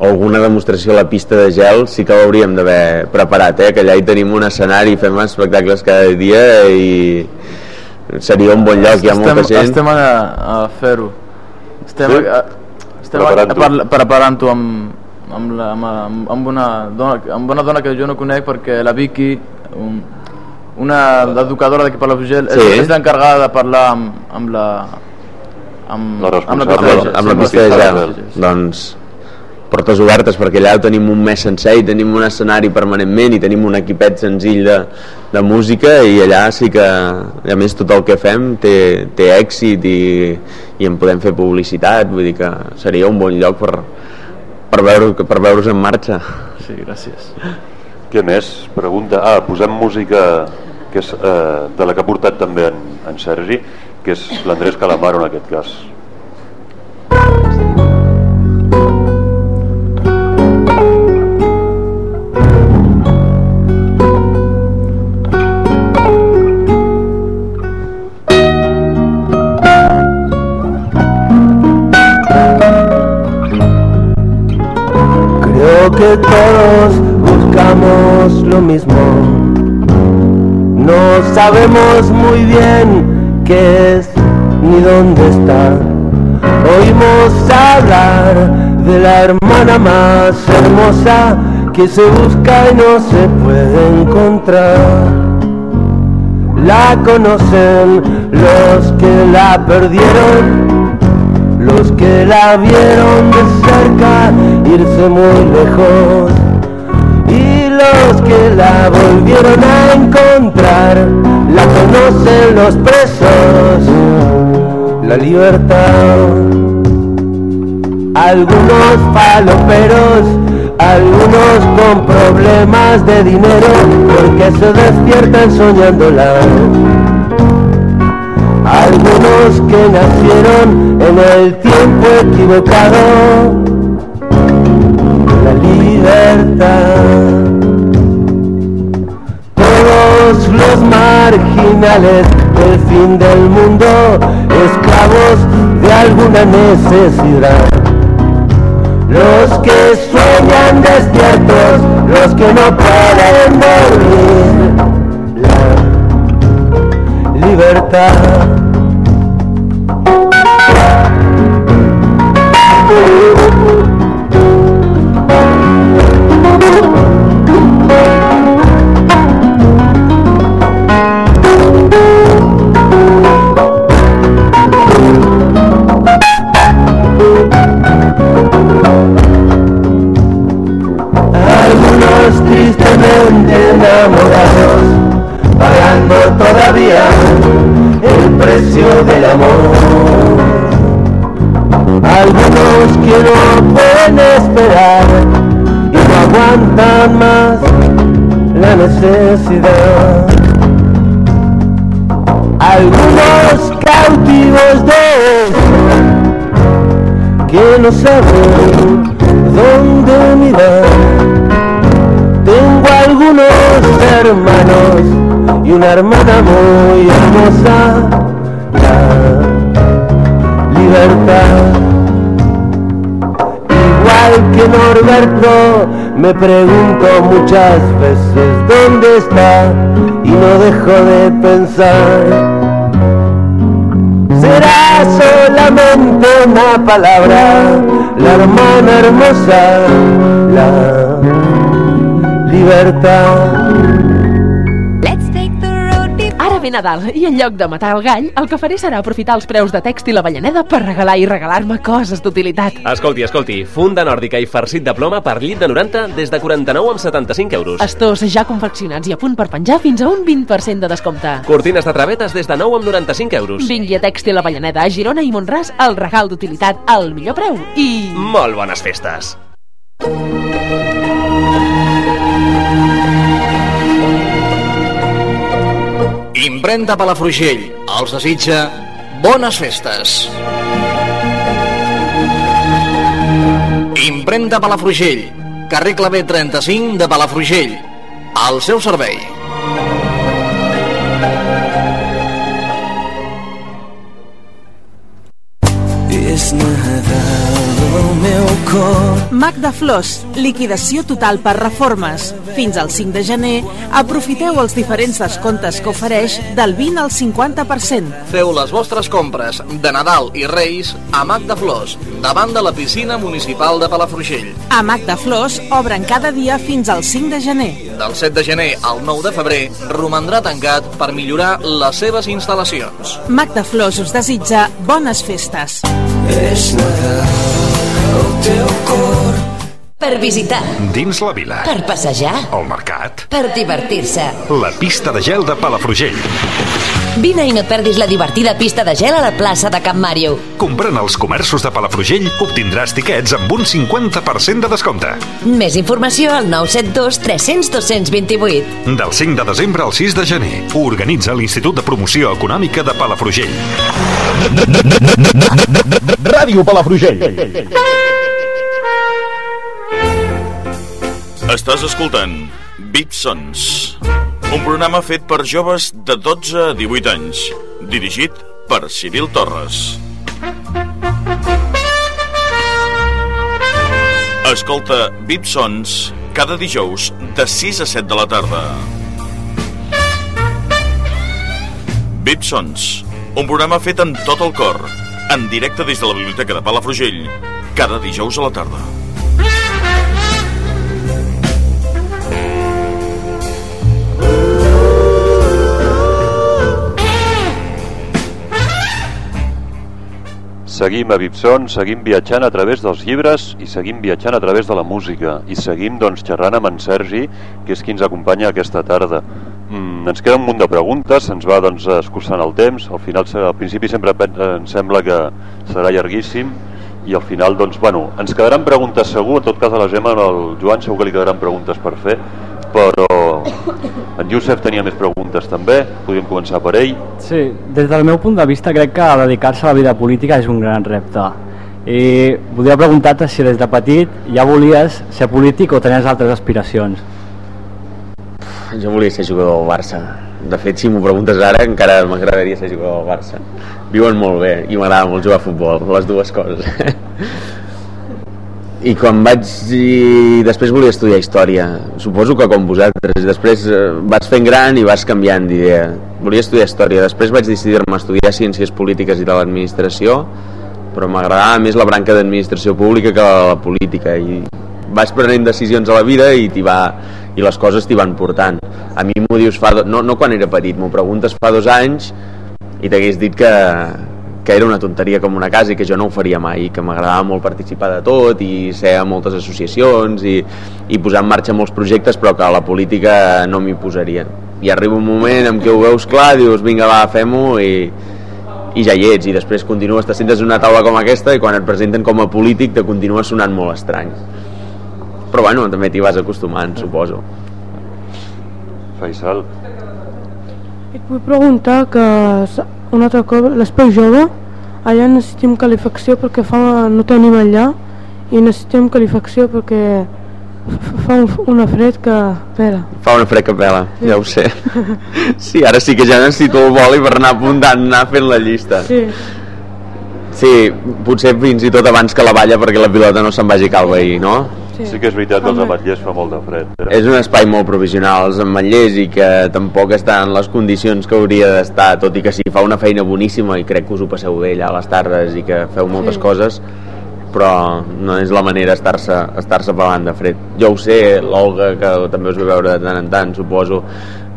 alguna demostració a la pista de gel sí que l'hauríem d'haver preparat, eh? que allà hi tenim un escenari, fem espectacles cada dia i seria un bon lloc, hi ha molta gent. Estem a, a fer-ho. Estem, sí? a, estem preparant-ho preparant amb, amb, la, amb, amb, una dona, amb una dona que jo no conec perquè la Vicky, un, una educadora d'aquí per la Fugel, sí. és, és l'encarregada de parlar amb, amb la amb, la amb la pista de gel. Amb la pista de gel. Doncs portes obertes perquè allà tenim un mes sencer i tenim un escenari permanentment i tenim un equipet senzill de, de música i allà sí que a més tot el que fem té, té èxit i, i en podem fer publicitat vull dir que seria un bon lloc per, per veure per veure's en marxa Sí, gràcies Què més? Pregunta Ah, posem música que és eh, de la que ha portat també en, en Sergi que és l'Andrés Calamaro en aquest cas que todos buscamos lo mismo. No sabemos muy bien ni dónde está. Oímos hablar de la hermana más hermosa que se busca y no se puede encontrar. La conocen los que la perdieron los que la vieron de cerca irse muy lejos y los que la volvieron a encontrar la conocen los presos la libertad algunos paloperos algunos con problemas de dinero porque se despiertan soñándola algunos que nacieron en el tiempo equivocado. La libertad. Los marginales del fin del mundo, esclavos de alguna necesidad. Los que sueñan despiertos, los que no pueden dormir. La libertad. Cautivos de que no saben dónde mirar. Tengo algunos hermanos y una hermana muy hermosa, la libertad. Igual que Norberto, me pregunto muchas veces dónde está y no dejo de pensar. Será solamente una palabra, la hermana hermosa, la libertad. Ve Nadal i en lloc de matar el gall, el que faré serà aprofitar els preus de tèxtil a Vallaneda per regalar i regalar-me coses d'utilitat. Escolti, escolti, funda nòrdica i farcit de ploma per llit de 90 des de 49 amb 75 euros. Estors ja confeccionats i a punt per penjar fins a un 20% de descompte. Cortines de travetes des de 9 amb 95 euros. Vingui a Tèxtil a Vallaneda, a Girona i Montràs, el regal d'utilitat al millor preu i... Molt bones festes. Imprenta Palafrugell els desitja bones festes. Imprenta Palafrugell, carrer Clavé 35 de Palafrugell, al seu servei. Cor. Magda Flors, liquidació total per reformes. Fins al 5 de gener, aprofiteu els diferents descomptes que ofereix del 20 al 50%. Feu les vostres compres de Nadal i Reis a Magda Flors, davant de la piscina municipal de Palafrugell. A Magda Flors obren cada dia fins al 5 de gener. Del 7 de gener al 9 de febrer romandrà tancat per millorar les seves instal·lacions. Magda Flors us desitja bones festes. És Nadal. Per visitar, Dins la vila. per passejar, Al mercat. per divertir-se. La pista de gel de Palafrugell. Vine i no et perdis la divertida pista de gel a la plaça de Can Màrio. Comprant els comerços de Palafrugell obtindràs tiquets amb un 50% de descompte. Més informació al 972 300 228. Del 5 de desembre al 6 de gener. Ho organitza l'Institut de Promoció Econòmica de Palafrugell. Ràdio Palafrugell. Estàs escoltant Beat Sons, un programa fet per joves de 12 a 18 anys, dirigit per Cyril Torres. Escolta Beat Sons cada dijous de 6 a 7 de la tarda. Beat Sons, un programa fet en tot el cor, en directe des de la Biblioteca de Palafrugell, cada dijous a la tarda. Seguim a Vipson, seguim viatjant a través dels llibres i seguim viatjant a través de la música. I seguim doncs xerrant amb en Sergi, que és qui ens acompanya aquesta tarda. Mm, ens queda un munt de preguntes, ens va doncs escurçant el temps, al final al principi sempre pen- ens sembla que serà llarguíssim. I al final doncs bueno, ens quedaran preguntes segur, en tot cas a la Gemma, al Joan segur que li quedaran preguntes per fer, però En Josep tenia més preguntes també, podríem començar per ell. Sí, des del meu punt de vista crec que dedicar-se a la vida política és un gran repte. I voldria preguntar-te si des de petit ja volies ser polític o tenies altres aspiracions. Jo volia ser jugador del Barça. De fet, si m'ho preguntes ara, encara m'agradaria ser jugador del Barça. Viuen molt bé i m'agrada molt jugar a futbol, les dues coses. I quan vaig... I després volia estudiar història, suposo que com vosaltres. Després eh, vas fent gran i vas canviant d'idea. Volia estudiar història, després vaig decidir-me a estudiar ciències polítiques i de l'administració, però m'agradava més la branca d'administració pública que la política i vas prenent decisions a la vida i t'hi va i les coses t'hi van portant. A mi m'ho dius fa... Do... No, no quan era petit, m'ho preguntes fa dos anys i t'hagués dit que, que era una tonteria com una casa i que jo no ho faria mai, que m'agradava molt participar de tot i ser a moltes associacions i, i posar en marxa molts projectes però que a la política no m'hi posaria. I arriba un moment en què ho veus clar, dius vinga va, fem-ho i, i ja hi ets. I després continues, te sentes una taula com aquesta i quan et presenten com a polític te continua sonant molt estrany. Però bueno, també t'hi vas acostumant, suposo. Faisal. Et vull preguntar que un altre cop, l'espai jove allà necessitem calefacció perquè fa, no tenim allà i necessitem calefacció perquè fa un, una fred que pela. Fa una fred que pela, sí. ja ho sé. Sí, ara sí que ja necessito el boli per anar apuntant, anar fent la llista. Sí. Sí, potser fins i tot abans que la balla perquè la pilota no se'n vagi calva ahir, no? Sí. sí que és veritat que els ametllers fa molt de fred. Eh? És un espai molt provisional, els ametllers, i que tampoc està en les condicions que hauria d'estar, tot i que sí, fa una feina boníssima i crec que us ho passeu bé allà a les tardes i que feu moltes sí. coses, però no és la manera estar-se estar, -se, pelant de fred. Jo ho sé, l'Olga, que també us ve veure de tant en tant, suposo,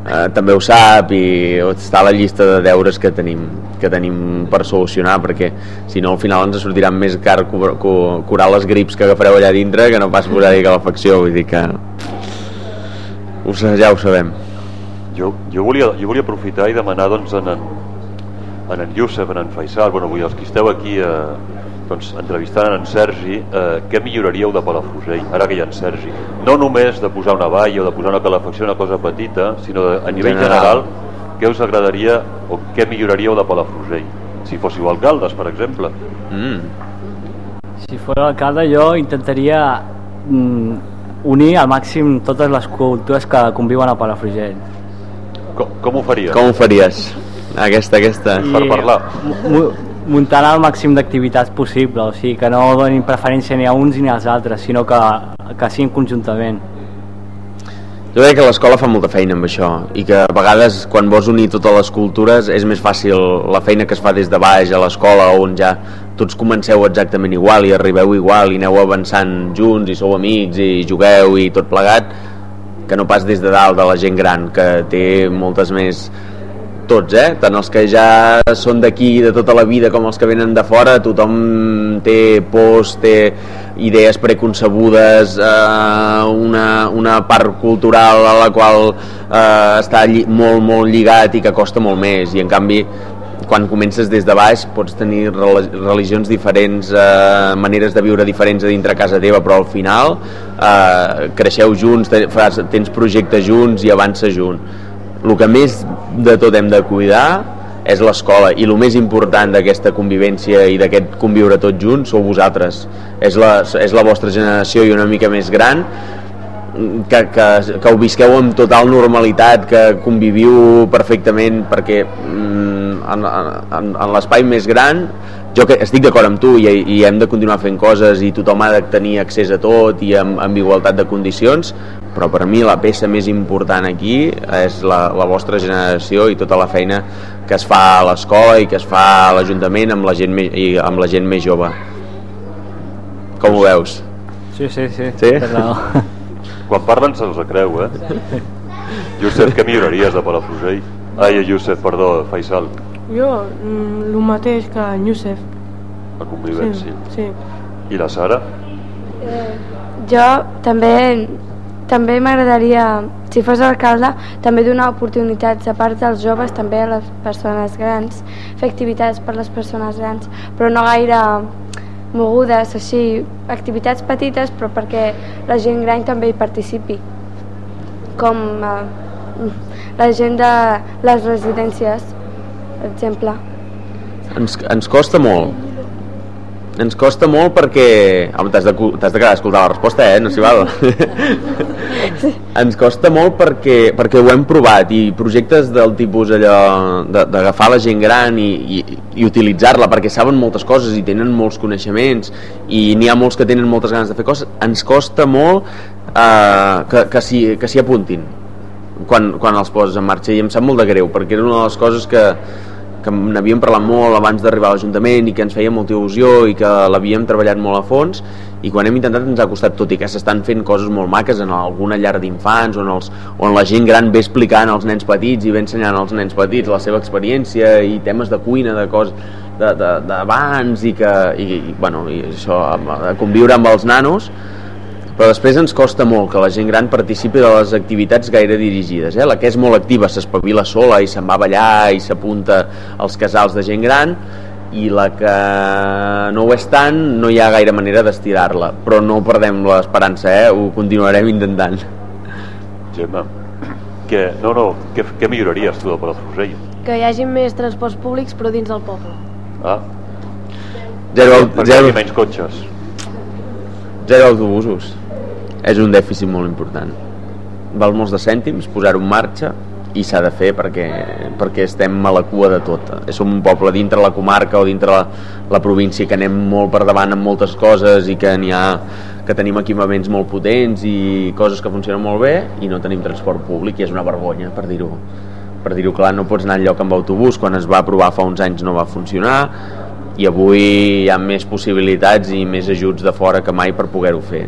eh, també ho sap i està a la llista de deures que tenim, que tenim per solucionar perquè si no al final ens sortirà més car curar les grips que agafareu allà dintre que no pas posar-hi calefacció vull dir que ho, ja ho sabem. Jo, jo, volia, jo volia aprofitar i demanar doncs, en, en, en en en en Faisal, bueno, vull, els que esteu aquí eh, doncs, entrevistant en Sergi, eh, què milloraríeu de Palafrugell, ara que hi ha en Sergi? No només de posar una valla o de posar una calefacció, una cosa petita, sinó de, a nivell general, general què us agradaria o què milloraríeu de Palafrugell? Si fóssiu alcaldes, per exemple. Mm. Si fos alcalde jo intentaria mm, unir al màxim totes les cultures que conviuen a Palafrugell. Com, com ho faries? Com ho faries? Aquesta, aquesta. I, per parlar muntant el màxim d'activitats possible, o sigui, que no donin preferència ni a uns ni als altres, sinó que, que siguin conjuntament. Jo crec que l'escola fa molta feina amb això i que a vegades quan vols unir totes les cultures és més fàcil la feina que es fa des de baix a l'escola on ja tots comenceu exactament igual i arribeu igual i aneu avançant junts i sou amics i jugueu i tot plegat que no pas des de dalt de la gent gran que té moltes més tots, eh? tant els que ja són d'aquí de tota la vida com els que venen de fora, tothom té pors, té idees preconcebudes, eh, una, una part cultural a la qual eh, està lli molt, molt lligat i que costa molt més, i en canvi quan comences des de baix pots tenir religions diferents, eh, maneres de viure diferents a dintre casa teva, però al final eh, creixeu junts, tens projectes junts i avances junts el que més de tot hem de cuidar és l'escola i el més important d'aquesta convivència i d'aquest conviure tots junts sou vosaltres. És la, és la vostra generació i una mica més gran que, que, que ho visqueu amb total normalitat que conviviu perfectament perquè mm, en, en, en l'espai més gran jo que estic d'acord amb tu i, i hem de continuar fent coses i tothom ha de tenir accés a tot i amb, amb igualtat de condicions però per mi la peça més important aquí és la, la vostra generació i tota la feina que es fa a l'escola i que es fa a l'Ajuntament amb, la gent i amb la gent més jove com ho veus? Sí, sí, sí, sí? quan parlen se'ls creu eh? Josep, què milloraries de Palafrugell? Ai, Josep, perdó, Faisal jo, mm, el mateix que en Josep la convivència sí, sí. i la Sara? Eh, jo també també m'agradaria, si fos alcalde, també donar oportunitats, a part dels joves, també a les persones grans, fer activitats per les persones grans, però no gaire mogudes, així, activitats petites, però perquè la gent gran també hi participi. com eh, la gent de les residències, per exemple. Ens, ens costa molt. Ens costa molt perquè... Home, t'has de, de quedar a escoltar la resposta, eh? No s'hi val. ens costa molt perquè, perquè ho hem provat i projectes del tipus allò de- d'agafar la gent gran i, i, i utilitzar-la perquè saben moltes coses i tenen molts coneixements i n'hi ha molts que tenen moltes ganes de fer coses ens costa molt eh, que, que s'hi que s'hi apuntin quan, quan els poses en marxa i em sap molt de greu perquè era una de les coses que, que n'havíem parlat molt abans d'arribar a l'Ajuntament i que ens feia molta il·lusió i que l'havíem treballat molt a fons i quan hem intentat ens ha costat tot i que s'estan fent coses molt maques en alguna llar d'infants on, els, on la gent gran ve explicant als nens petits i ve ensenyant als nens petits la seva experiència i temes de cuina, de coses d'abans i que i, i, bueno, i això, conviure amb els nanos però després ens costa molt que la gent gran participi de les activitats gaire dirigides. Eh? La que és molt activa s'espavila sola i se'n va a ballar i s'apunta als casals de gent gran i la que no ho és tant no hi ha gaire manera d'estirar-la però no perdem l'esperança, eh? ho continuarem intentant. Gemma, que, no, no, què, què milloraries tu del Palafrugell? Que hi hagi més transports públics però dins del poble. Ah, Zero, perquè hi zero, menys cotxes. zero autobusos. És un dèficit molt important. Val molts de cèntims posar-ho en marxa i s'ha de fer perquè, perquè estem a la cua de tot. Som un poble dintre la comarca o dintre la, la província que anem molt per davant amb moltes coses i que n'hi ha que tenim equipaments molt potents i coses que funcionen molt bé i no tenim transport públic i és una vergonya per dir-ho per dir-ho clar, no pots anar enlloc amb autobús quan es va provar fa uns anys no va funcionar i avui hi ha més possibilitats i més ajuts de fora que mai per poder-ho fer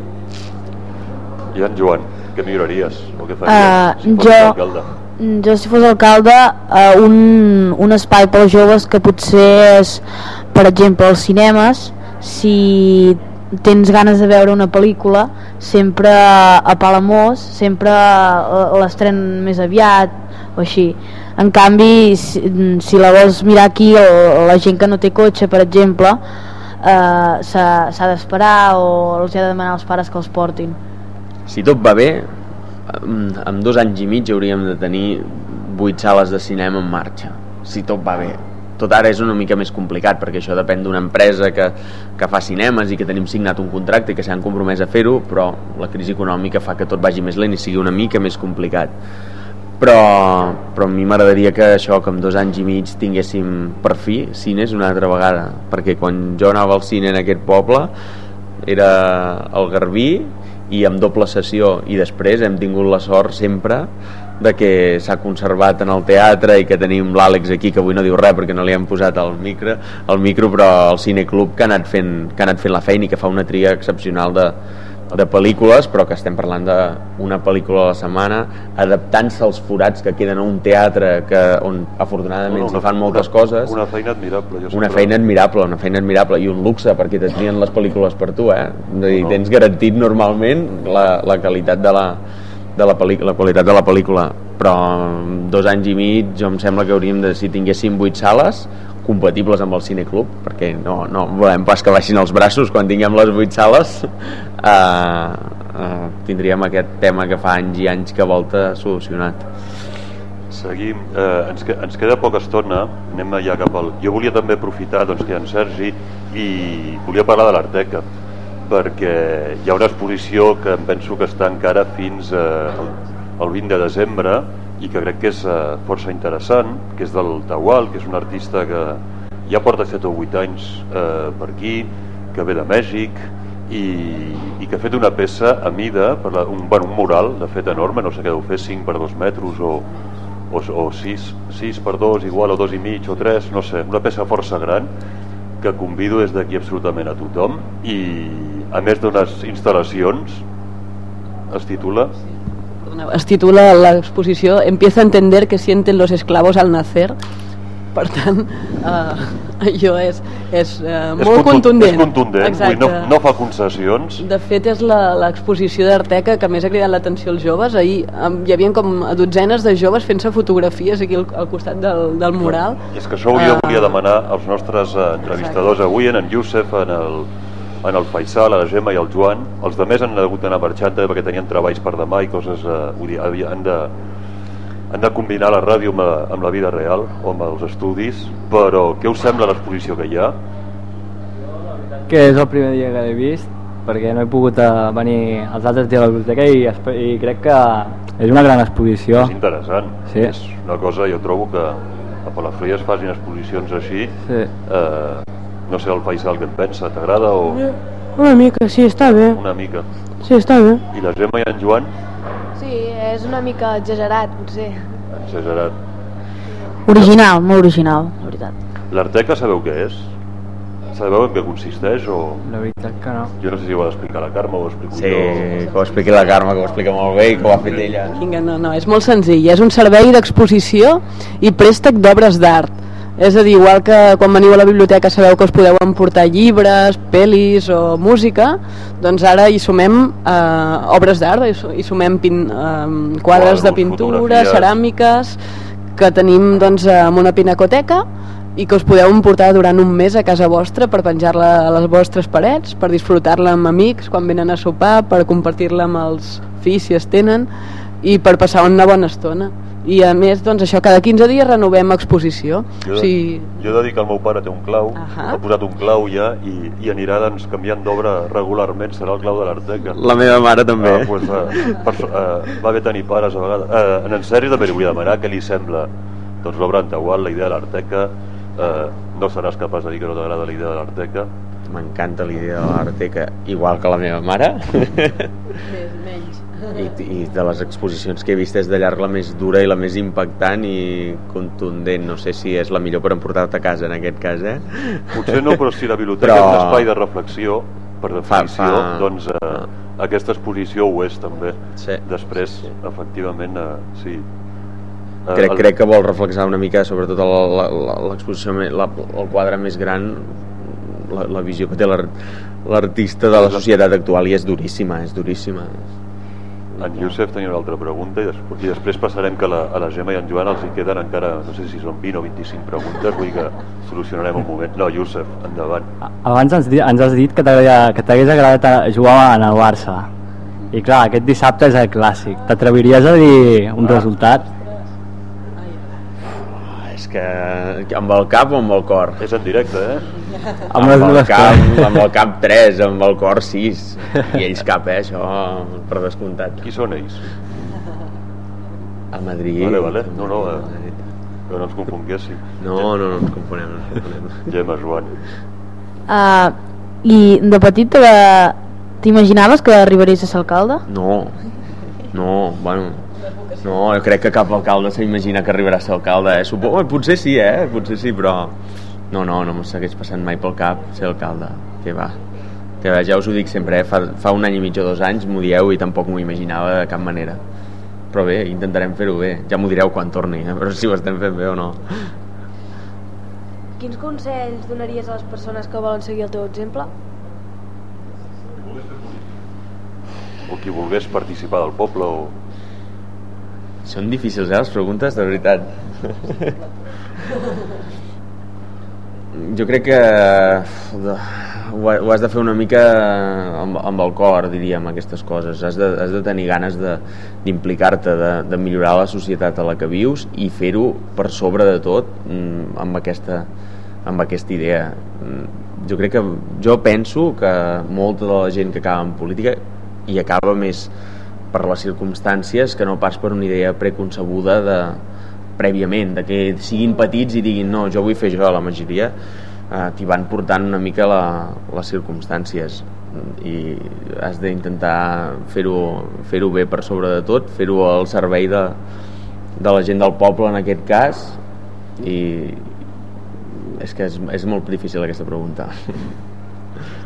I en Joan, què milloraries? O què Uh, faries? si fossis jo, alcalde? jo si fos alcalde uh, un, un espai pels joves que potser és per exemple els cinemes si tens ganes de veure una pel·lícula sempre a Palamós sempre eh, l'estren més aviat o així en canvi si, si la vols mirar aquí o la gent que no té cotxe per exemple eh, s'ha s'ha d'esperar o els ha de demanar als pares que els portin si tot va bé amb, dos anys i mig hauríem de tenir vuit sales de cinema en marxa si tot va bé. Tot ara és una mica més complicat perquè això depèn d'una empresa que, que fa cinemes i que tenim signat un contracte i que s'han compromès a fer-ho però la crisi econòmica fa que tot vagi més lent i sigui una mica més complicat. Però, però a mi m'agradaria que això que amb dos anys i mig tinguéssim per fi cines una altra vegada perquè quan jo anava al cine en aquest poble era el Garbí i amb doble sessió i després hem tingut la sort sempre de que s'ha conservat en el teatre i que tenim l'Àlex aquí que avui no diu res perquè no li hem posat el micro, el micro però el cineclub que ha anat fent, que ha anat fent la feina i que fa una tria excepcional de, de pel·lícules però que estem parlant d'una pel·lícula a la setmana adaptant-se als forats que queden a un teatre que, on afortunadament No, no, s'hi fan moltes una, coses Una feina admirable. Jo una feina admirable, una feina admirable i un luxe perquè te trien les pel·lícules per tu, eh? És a dir, No. tens garantit normalment la, la qualitat de la, de la, pel·li- la qualitat de la pel·lícula però en dos anys i mig jo em sembla que hauríem de, si tinguéssim vuit sales compatibles amb el cineclub perquè no, no volem pas que baixin els braços quan tinguem les vuit sales. Eh, eh, tindríem aquest tema que fa anys i anys que volta solucionat. Seguim, eh, ens, que- ens queda poca estona, anem ja cap al... Jo volia també aprofitar doncs, que hi ha en Sergi i volia parlar de l'Arteca perquè hi ha una exposició que em penso que està encara fins eh, el 20 de desembre i que crec que és eh, força interessant, que és del Tawal, que és un artista que ja porta 7 o 8 anys eh, per aquí, que ve de Mèxic i, i que ha fet una peça a mida, per la, un, bueno, un mural de fet enorme, no sé què deu fer, 5 per 2 metres o, o, o 6, 6 per 2 igual o 2 i mig o 3, no sé, una peça força gran que convido des d'aquí absolutament a tothom i a més d'unes instal·lacions es titula Es titula l'exposició Empieza a entender que sienten los esclavos al nacer. Per tant, eh, allò és, és eh, és molt contun- contundent. és contundent, vull dir, no, Exacte. no fa concessions De fet, és la- l'exposició d'Arteca que més ha cridat l'atenció als joves. Ahir em, hi havia com dotzenes de joves fent-se fotografies aquí al, al costat del, del mural. És que això jo Ah. volia demanar als nostres eh, entrevistadors avui, en en Youssef, en el, en el Faisal, a la Gemma i el Joan. Els de més han hagut d'anar marxant també perquè tenien treballs per demà i coses... Eh, han de, han de combinar la ràdio amb la, amb la vida real o amb els estudis, però què us sembla l'exposició que hi ha? que és el primer dia que l'he vist perquè no he pogut eh, venir els altres dies a la biblioteca i, i crec que és una gran exposició És interessant. Sí. És una cosa, jo trobo que a Palafrugell es facin exposicions així. Sí. Eh, no sé el Faisal què en pensa, t'agrada o Una mica, sí, està bé. una mica? Sí, està bé. I la Gemma i en Joan? Sí, és una mica exagerat, potser. Exagerat. Original, molt original, la veritat. L'Arteca sabeu què és? Sabeu en què consisteix o...? La veritat que no. Jo no sé si ho ha d'explicar la Carme o ho explico Sí, jo. que ho expliqui la Carme, que ho explica molt bé i que ho ha fet ella. Vinga, no, no, és molt senzill. És un servei d'exposició i préstec d'obres d'art. És a dir, igual que quan veniu a la biblioteca sabeu que us podeu emportar llibres, pel·lis o música, doncs ara hi sumem eh, obres d'art, hi su- hi sumem pin, eh, quadres Quadros, de pintura, ceràmiques, que tenim doncs, amb una pinacoteca i que us podeu emportar durant un mes a casa vostra per penjar-la a les vostres parets, per disfrutar-la amb amics quan venen a sopar, per compartir-la amb els fills si es tenen i per passar una bona estona. I a més, doncs això, cada 15 dies renovem exposició. Jo, O sigui, jo he de dir que el meu pare té un clau, ha posat un clau ja i, i anirà doncs, canviant d'obra regularment, serà el clau de l'Arteca. La meva mare també. Ah, pues, eh, perso- eh, va bé tenir pares a vegades. Eh, en en Sergi també li vull demanar què li sembla doncs, l'obra Antaual, la idea de l'Arteca. Eh, no seràs capaç de dir que no t'agrada la idea de l'Arteca. M'encanta l'idea de l'Arteca, igual que la meva mare. I, I de les exposicions que he vist és de llarg la més dura i la més impactant i contundent. No sé si és la millor per emportar-te a casa en aquest cas, eh? Potser no, però si la biblioteca Però- és un espai de reflexió, per definició, fa- Ah. doncs eh, aquesta exposició ho és també. Sí. Després, efectivament, eh, sí. Eh, Crec, el- crec que vol reflexar una mica sobretot l'exposició, el quadre més gran la, la visió que té l'ar- l'artista de la societat actual i és duríssima, és duríssima. En Youssef tenia una altra pregunta i, després, i després passarem que la, a la Gemma i en Joan els hi queden encara, no sé si són 20 o 25 preguntes, vull que solucionarem un moment. No, Youssef, endavant. Abans ens, ens has dit que t'hagués agradat jugar en el Barça. I clar, aquest dissabte és el clàssic. T'atreviries a dir un resultat? És que amb el cap o amb el cor? És en directe, eh? Amb les el cap, amb el cap 3, amb el cor 6 i ells cap, eh, això per descomptat Qui són ells? el Madrid Vale, vale. No, no, eh, que no ens confonguéssim. no, no, no ens confonem, no ens confonem. Gemma, Joan. Uh, I de petit te- t'imaginaves que arribaries a ser alcalde? no, no, bueno no, jo crec que cap alcalde s'imagina que arribarà a ser alcalde, eh? Suposo, eh, potser sí, eh? Potser sí, però no, no, no m'ho segueix passant mai pel cap ser alcalde, que va que va, ja us ho dic sempre, eh? fa, fa un any i mig o dos anys m'ho dieu i tampoc m'ho imaginava de cap manera però bé, intentarem fer-ho bé ja m'ho direu quan torni, eh? però si ho estem fent bé o no Quins consells donaries a les persones que volen seguir el teu exemple? O qui volgués participar del poble o... Són difícils, eh, les preguntes, de veritat. jo crec que de- ho, ha- ho has de fer una mica amb, amb el cor, diríem, aquestes coses. Has de, has de tenir ganes de- d'implicar-te, de, de millorar la societat a la que vius i fer-ho per sobre de tot mm, amb aquesta, amb aquesta idea. Mm, Jo crec que, jo penso que molta de la gent que acaba en política i acaba més per les circumstàncies que no pas per una idea preconcebuda de, prèviament, de que siguin petits i diguin no, jo vull fer això, la majoria eh, t'hi van portant una mica la, les circumstàncies. I has d'intentar fer-ho fer bé per sobre de tot, fer-ho al servei de, de la gent del poble en aquest cas. I és que és, és molt difícil aquesta pregunta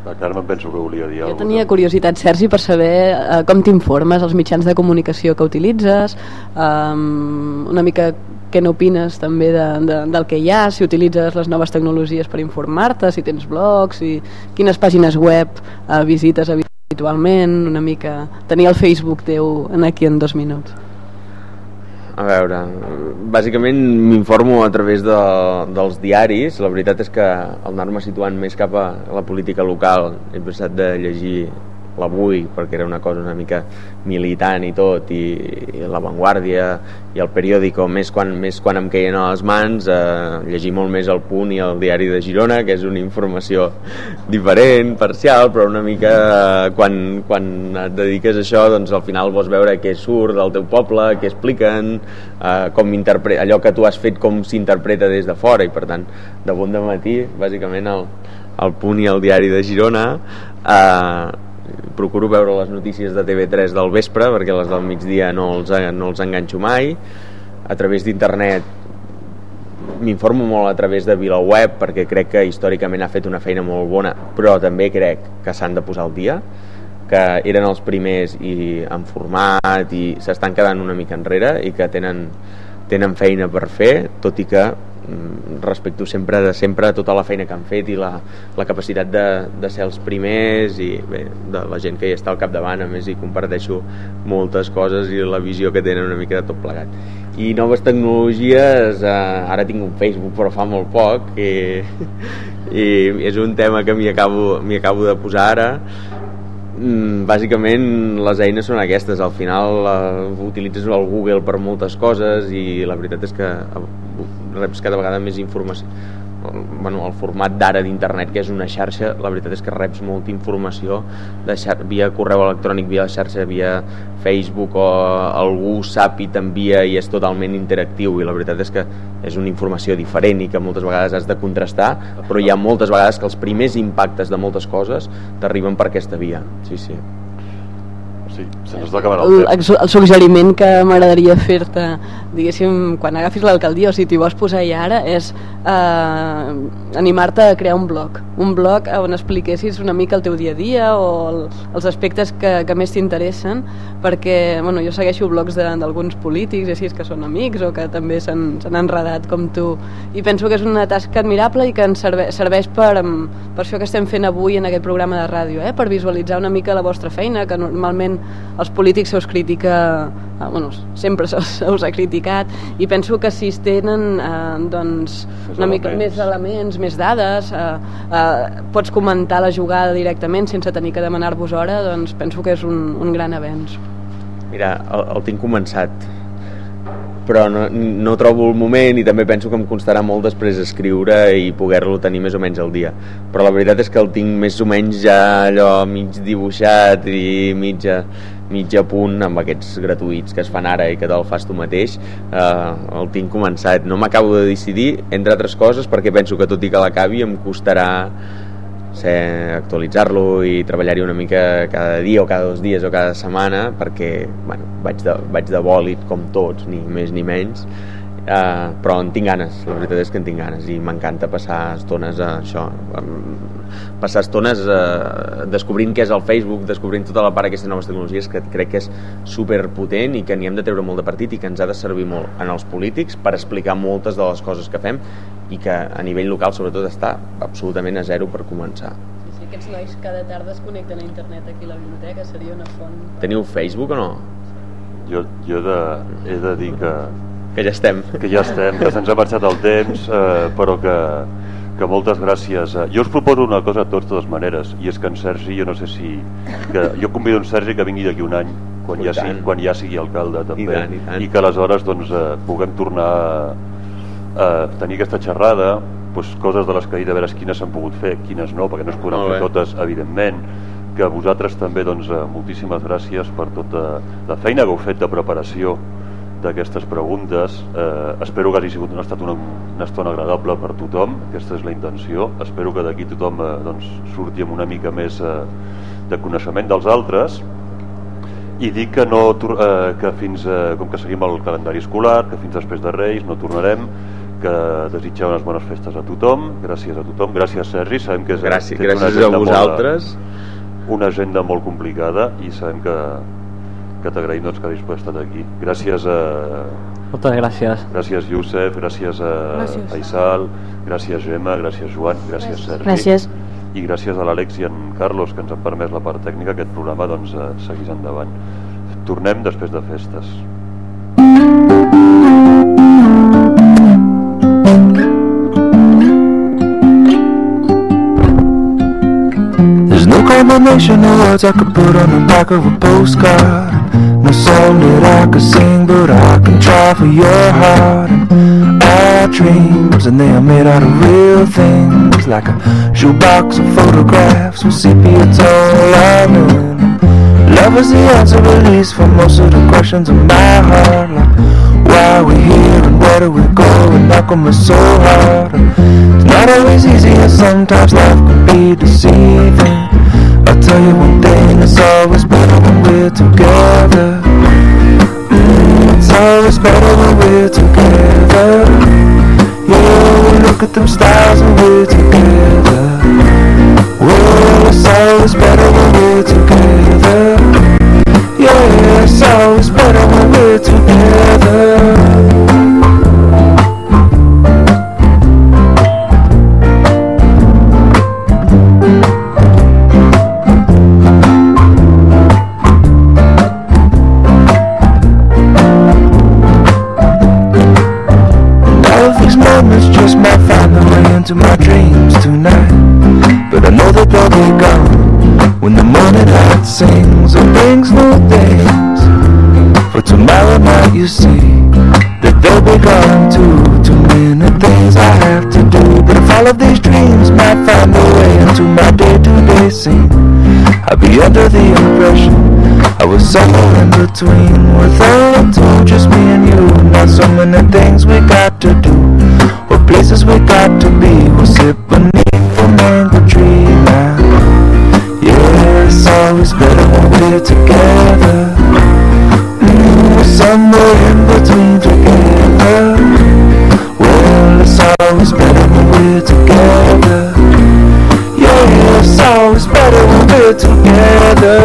La Carme penso que volia dir Jo tenia curiositat, Sergi, per saber eh, com t'informes, els mitjans de comunicació que utilitzes, um, una mica què n'opines també de, de, del que hi ha, si utilitzes les noves tecnologies per informar-te, si tens blogs, i quines pàgines web uh, visites habitualment, una mica... Tenir el Facebook teu en aquí en dos minuts. A veure, bàsicament m'informo a través de, dels diaris. La veritat és que al anar-me situant més cap a la política local he passat de llegir l'Avui, perquè era una cosa una mica militant i tot, i, i l'avantguàrdia i el periòdico, més quan, més quan em queien a les mans, eh, llegir molt més el Punt i el Diari de Girona, que és una informació diferent, parcial, però una mica eh, quan, quan et dediques a això, doncs al final vols veure què surt del teu poble, què expliquen, eh, com allò que tu has fet com s'interpreta des de fora, i per tant, de bon de matí, bàsicament el, el Punt i el Diari de Girona, eh, procuro veure les notícies de TV3 del vespre perquè les del migdia no els, no els enganxo mai. A través d'internet m'informo molt a través de VilaWeb perquè crec que històricament ha fet una feina molt bona però també crec que s'han de posar al dia que eren els primers i en format i s'estan quedant una mica enrere i que tenen, tenen feina per fer tot i que respecto sempre de sempre tota la feina que han fet i la, la capacitat de, de ser els primers i bé, de la gent que hi està al capdavant a més hi comparteixo moltes coses i la visió que tenen una mica de tot plegat. I noves tecnologies eh, ara tinc un Facebook però fa molt poc i, i és un tema que m'hi acabo, acabo de posar ara. Mm, bàsicament les eines són aquestes. Al final uh, utilitzes el Google per moltes coses i la veritat és que reps cada vegada més informació. Bueno, el format d'ara d'internet que és una xarxa, la veritat és que reps molta informació de xar via correu electrònic, via xarxa, via Facebook o algú sap i t'envia i és totalment interactiu i la veritat és que és una informació diferent i que moltes vegades has de contrastar però hi ha moltes vegades que els primers impactes de moltes coses t'arriben per aquesta via. Sí, sí sí, se'ns està acabant el, el temps. El suggeriment que m'agradaria fer-te, diguéssim, quan agafis l'alcaldia o si t'hi vols posar ja ara, és eh, animar-te a crear un blog. Un blog on expliquessis una mica el teu dia a dia o el, els aspectes que, que més t'interessen, perquè bueno, jo segueixo blogs d'alguns polítics, així que són amics o que també s'han enredat com tu, i penso que és una tasca admirable i que ens serve, serveix per, per això que estem fent avui en aquest programa de ràdio, eh? per visualitzar una mica la vostra feina, que normalment els polítics se us critica eh, bueno, sempre se, se us ha criticat i penso que si es tenen eh, doncs, una elements. mica més elements, més dades eh, eh, pots comentar la jugada directament sense tenir que demanar-vos hora doncs penso que és un, un gran avenç Mira, el, el tinc començat però no, no trobo el moment i també penso que em constarà molt després escriure i poder-lo tenir més o menys al dia. Però la veritat és que el tinc més o menys ja allò mig dibuixat i mitja mitja punt amb aquests gratuïts que es fan ara i que te'l fas tu mateix. Eh, el tinc començat. No m'acabo de decidir entre altres coses perquè penso que tot i que l'acabi em costarà actualitzar-lo i treballar-hi una mica cada dia o cada dos dies o cada setmana perquè bueno, vaig, de, vaig de bòlit com tots, ni més ni menys uh, però en tinc ganes la veritat és que en tinc ganes i m'encanta passar estones a això passar estones uh, descobrint què és el Facebook descobrint tota la part d'aquestes noves tecnologies que crec que és super potent i que n'hi hem de treure molt de partit i que ens ha de servir molt en els polítics per explicar moltes de les coses que fem i que a nivell local sobretot està absolutament a zero per començar. Sí, sí, aquests nois cada tarda es connecten a internet aquí a la biblioteca, seria una font... Teniu Facebook o no? Jo, jo de, he de dir que... Que ja estem. Que ja estem, que se'ns ha marxat el temps, eh, però que, que moltes gràcies. Jo us proposo una cosa a tots, de totes maneres, i és que en Sergi, jo no sé si... Que jo convido en Sergi que vingui d'aquí un any, quan ja, sigui, quan ja sigui alcalde també, I, tant, i, tant. i que aleshores doncs, eh, puguem tornar eh, tenir aquesta xerrada doncs, coses de les que he dit a veure quines s'han pogut fer, quines no, perquè no es podran fer totes evidentment que vosaltres també doncs, eh, moltíssimes gràcies per tota la feina que heu fet de preparació d'aquestes preguntes. Eh, espero que hagi sigut una, estat una, una estona agradable per tothom. Aquesta és la intenció. Espero que d'aquí tothom eh, doncs, surti amb una mica més eh, de coneixement dels altres. I dic que, no, eh, que fins eh, com que seguim el calendari escolar que fins després de Reis no tornarem que desitjar unes bones festes a tothom, gràcies a tothom, gràcies Sergi, sabem que és gràcies, gràcies a vosaltres. Molt, una agenda molt complicada i sabem que, que t'agraïm doncs, que hagis estat aquí. Gràcies a... Moltes gràcies. Gràcies Youssef, gràcies a gràcies. Aisal, gràcies Gemma, gràcies Joan, gràcies, gràcies. Sergi. Gràcies. I gràcies a l'Àlex i en Carlos que ens han permès la part tècnica que aquest programa doncs, seguís endavant. Tornem després de festes. Combination of words I could put on the back of a postcard. No song that I could sing, but I can try for your heart. And our dreams, and they are made out of real things, like a shoebox of photographs with sepia tone lining. Love is the answer, at least, for most of the questions in my heart. Like, why we here and where do we go? And come it's so hard? It's not always easy, and sometimes life can be deceiving. I'll tell you one thing, it's always better when we're together. Mm, it's always better when we're together. Yeah, we look at them stars and we're together. Well, it's always better when we're together. Yeah, it's always better when we're together. Of just might find their way into my dreams tonight. But I know that they'll be gone when the morning light sings and brings new things. For tomorrow night, you see that they'll be gone too. Too many things I have to do. But if all of these dreams might find their way into my day-to-day scene, I'd be under the impression I was somewhere in between with all just me and you. Not so many things we got to do, places we got to be. We'll sit beneath the mango tree now. Yeah, it's always better when we're together. Mm, we're somewhere in between together. Well, it's always better when we're together. Yeah, it's always better when we're together.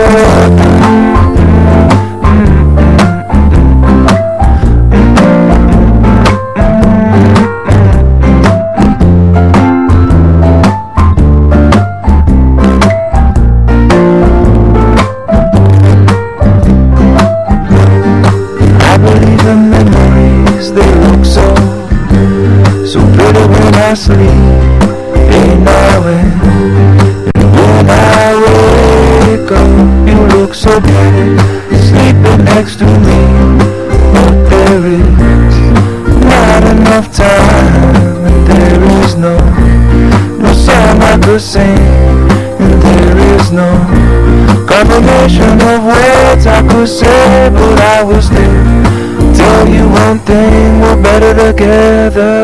Everything we're better together.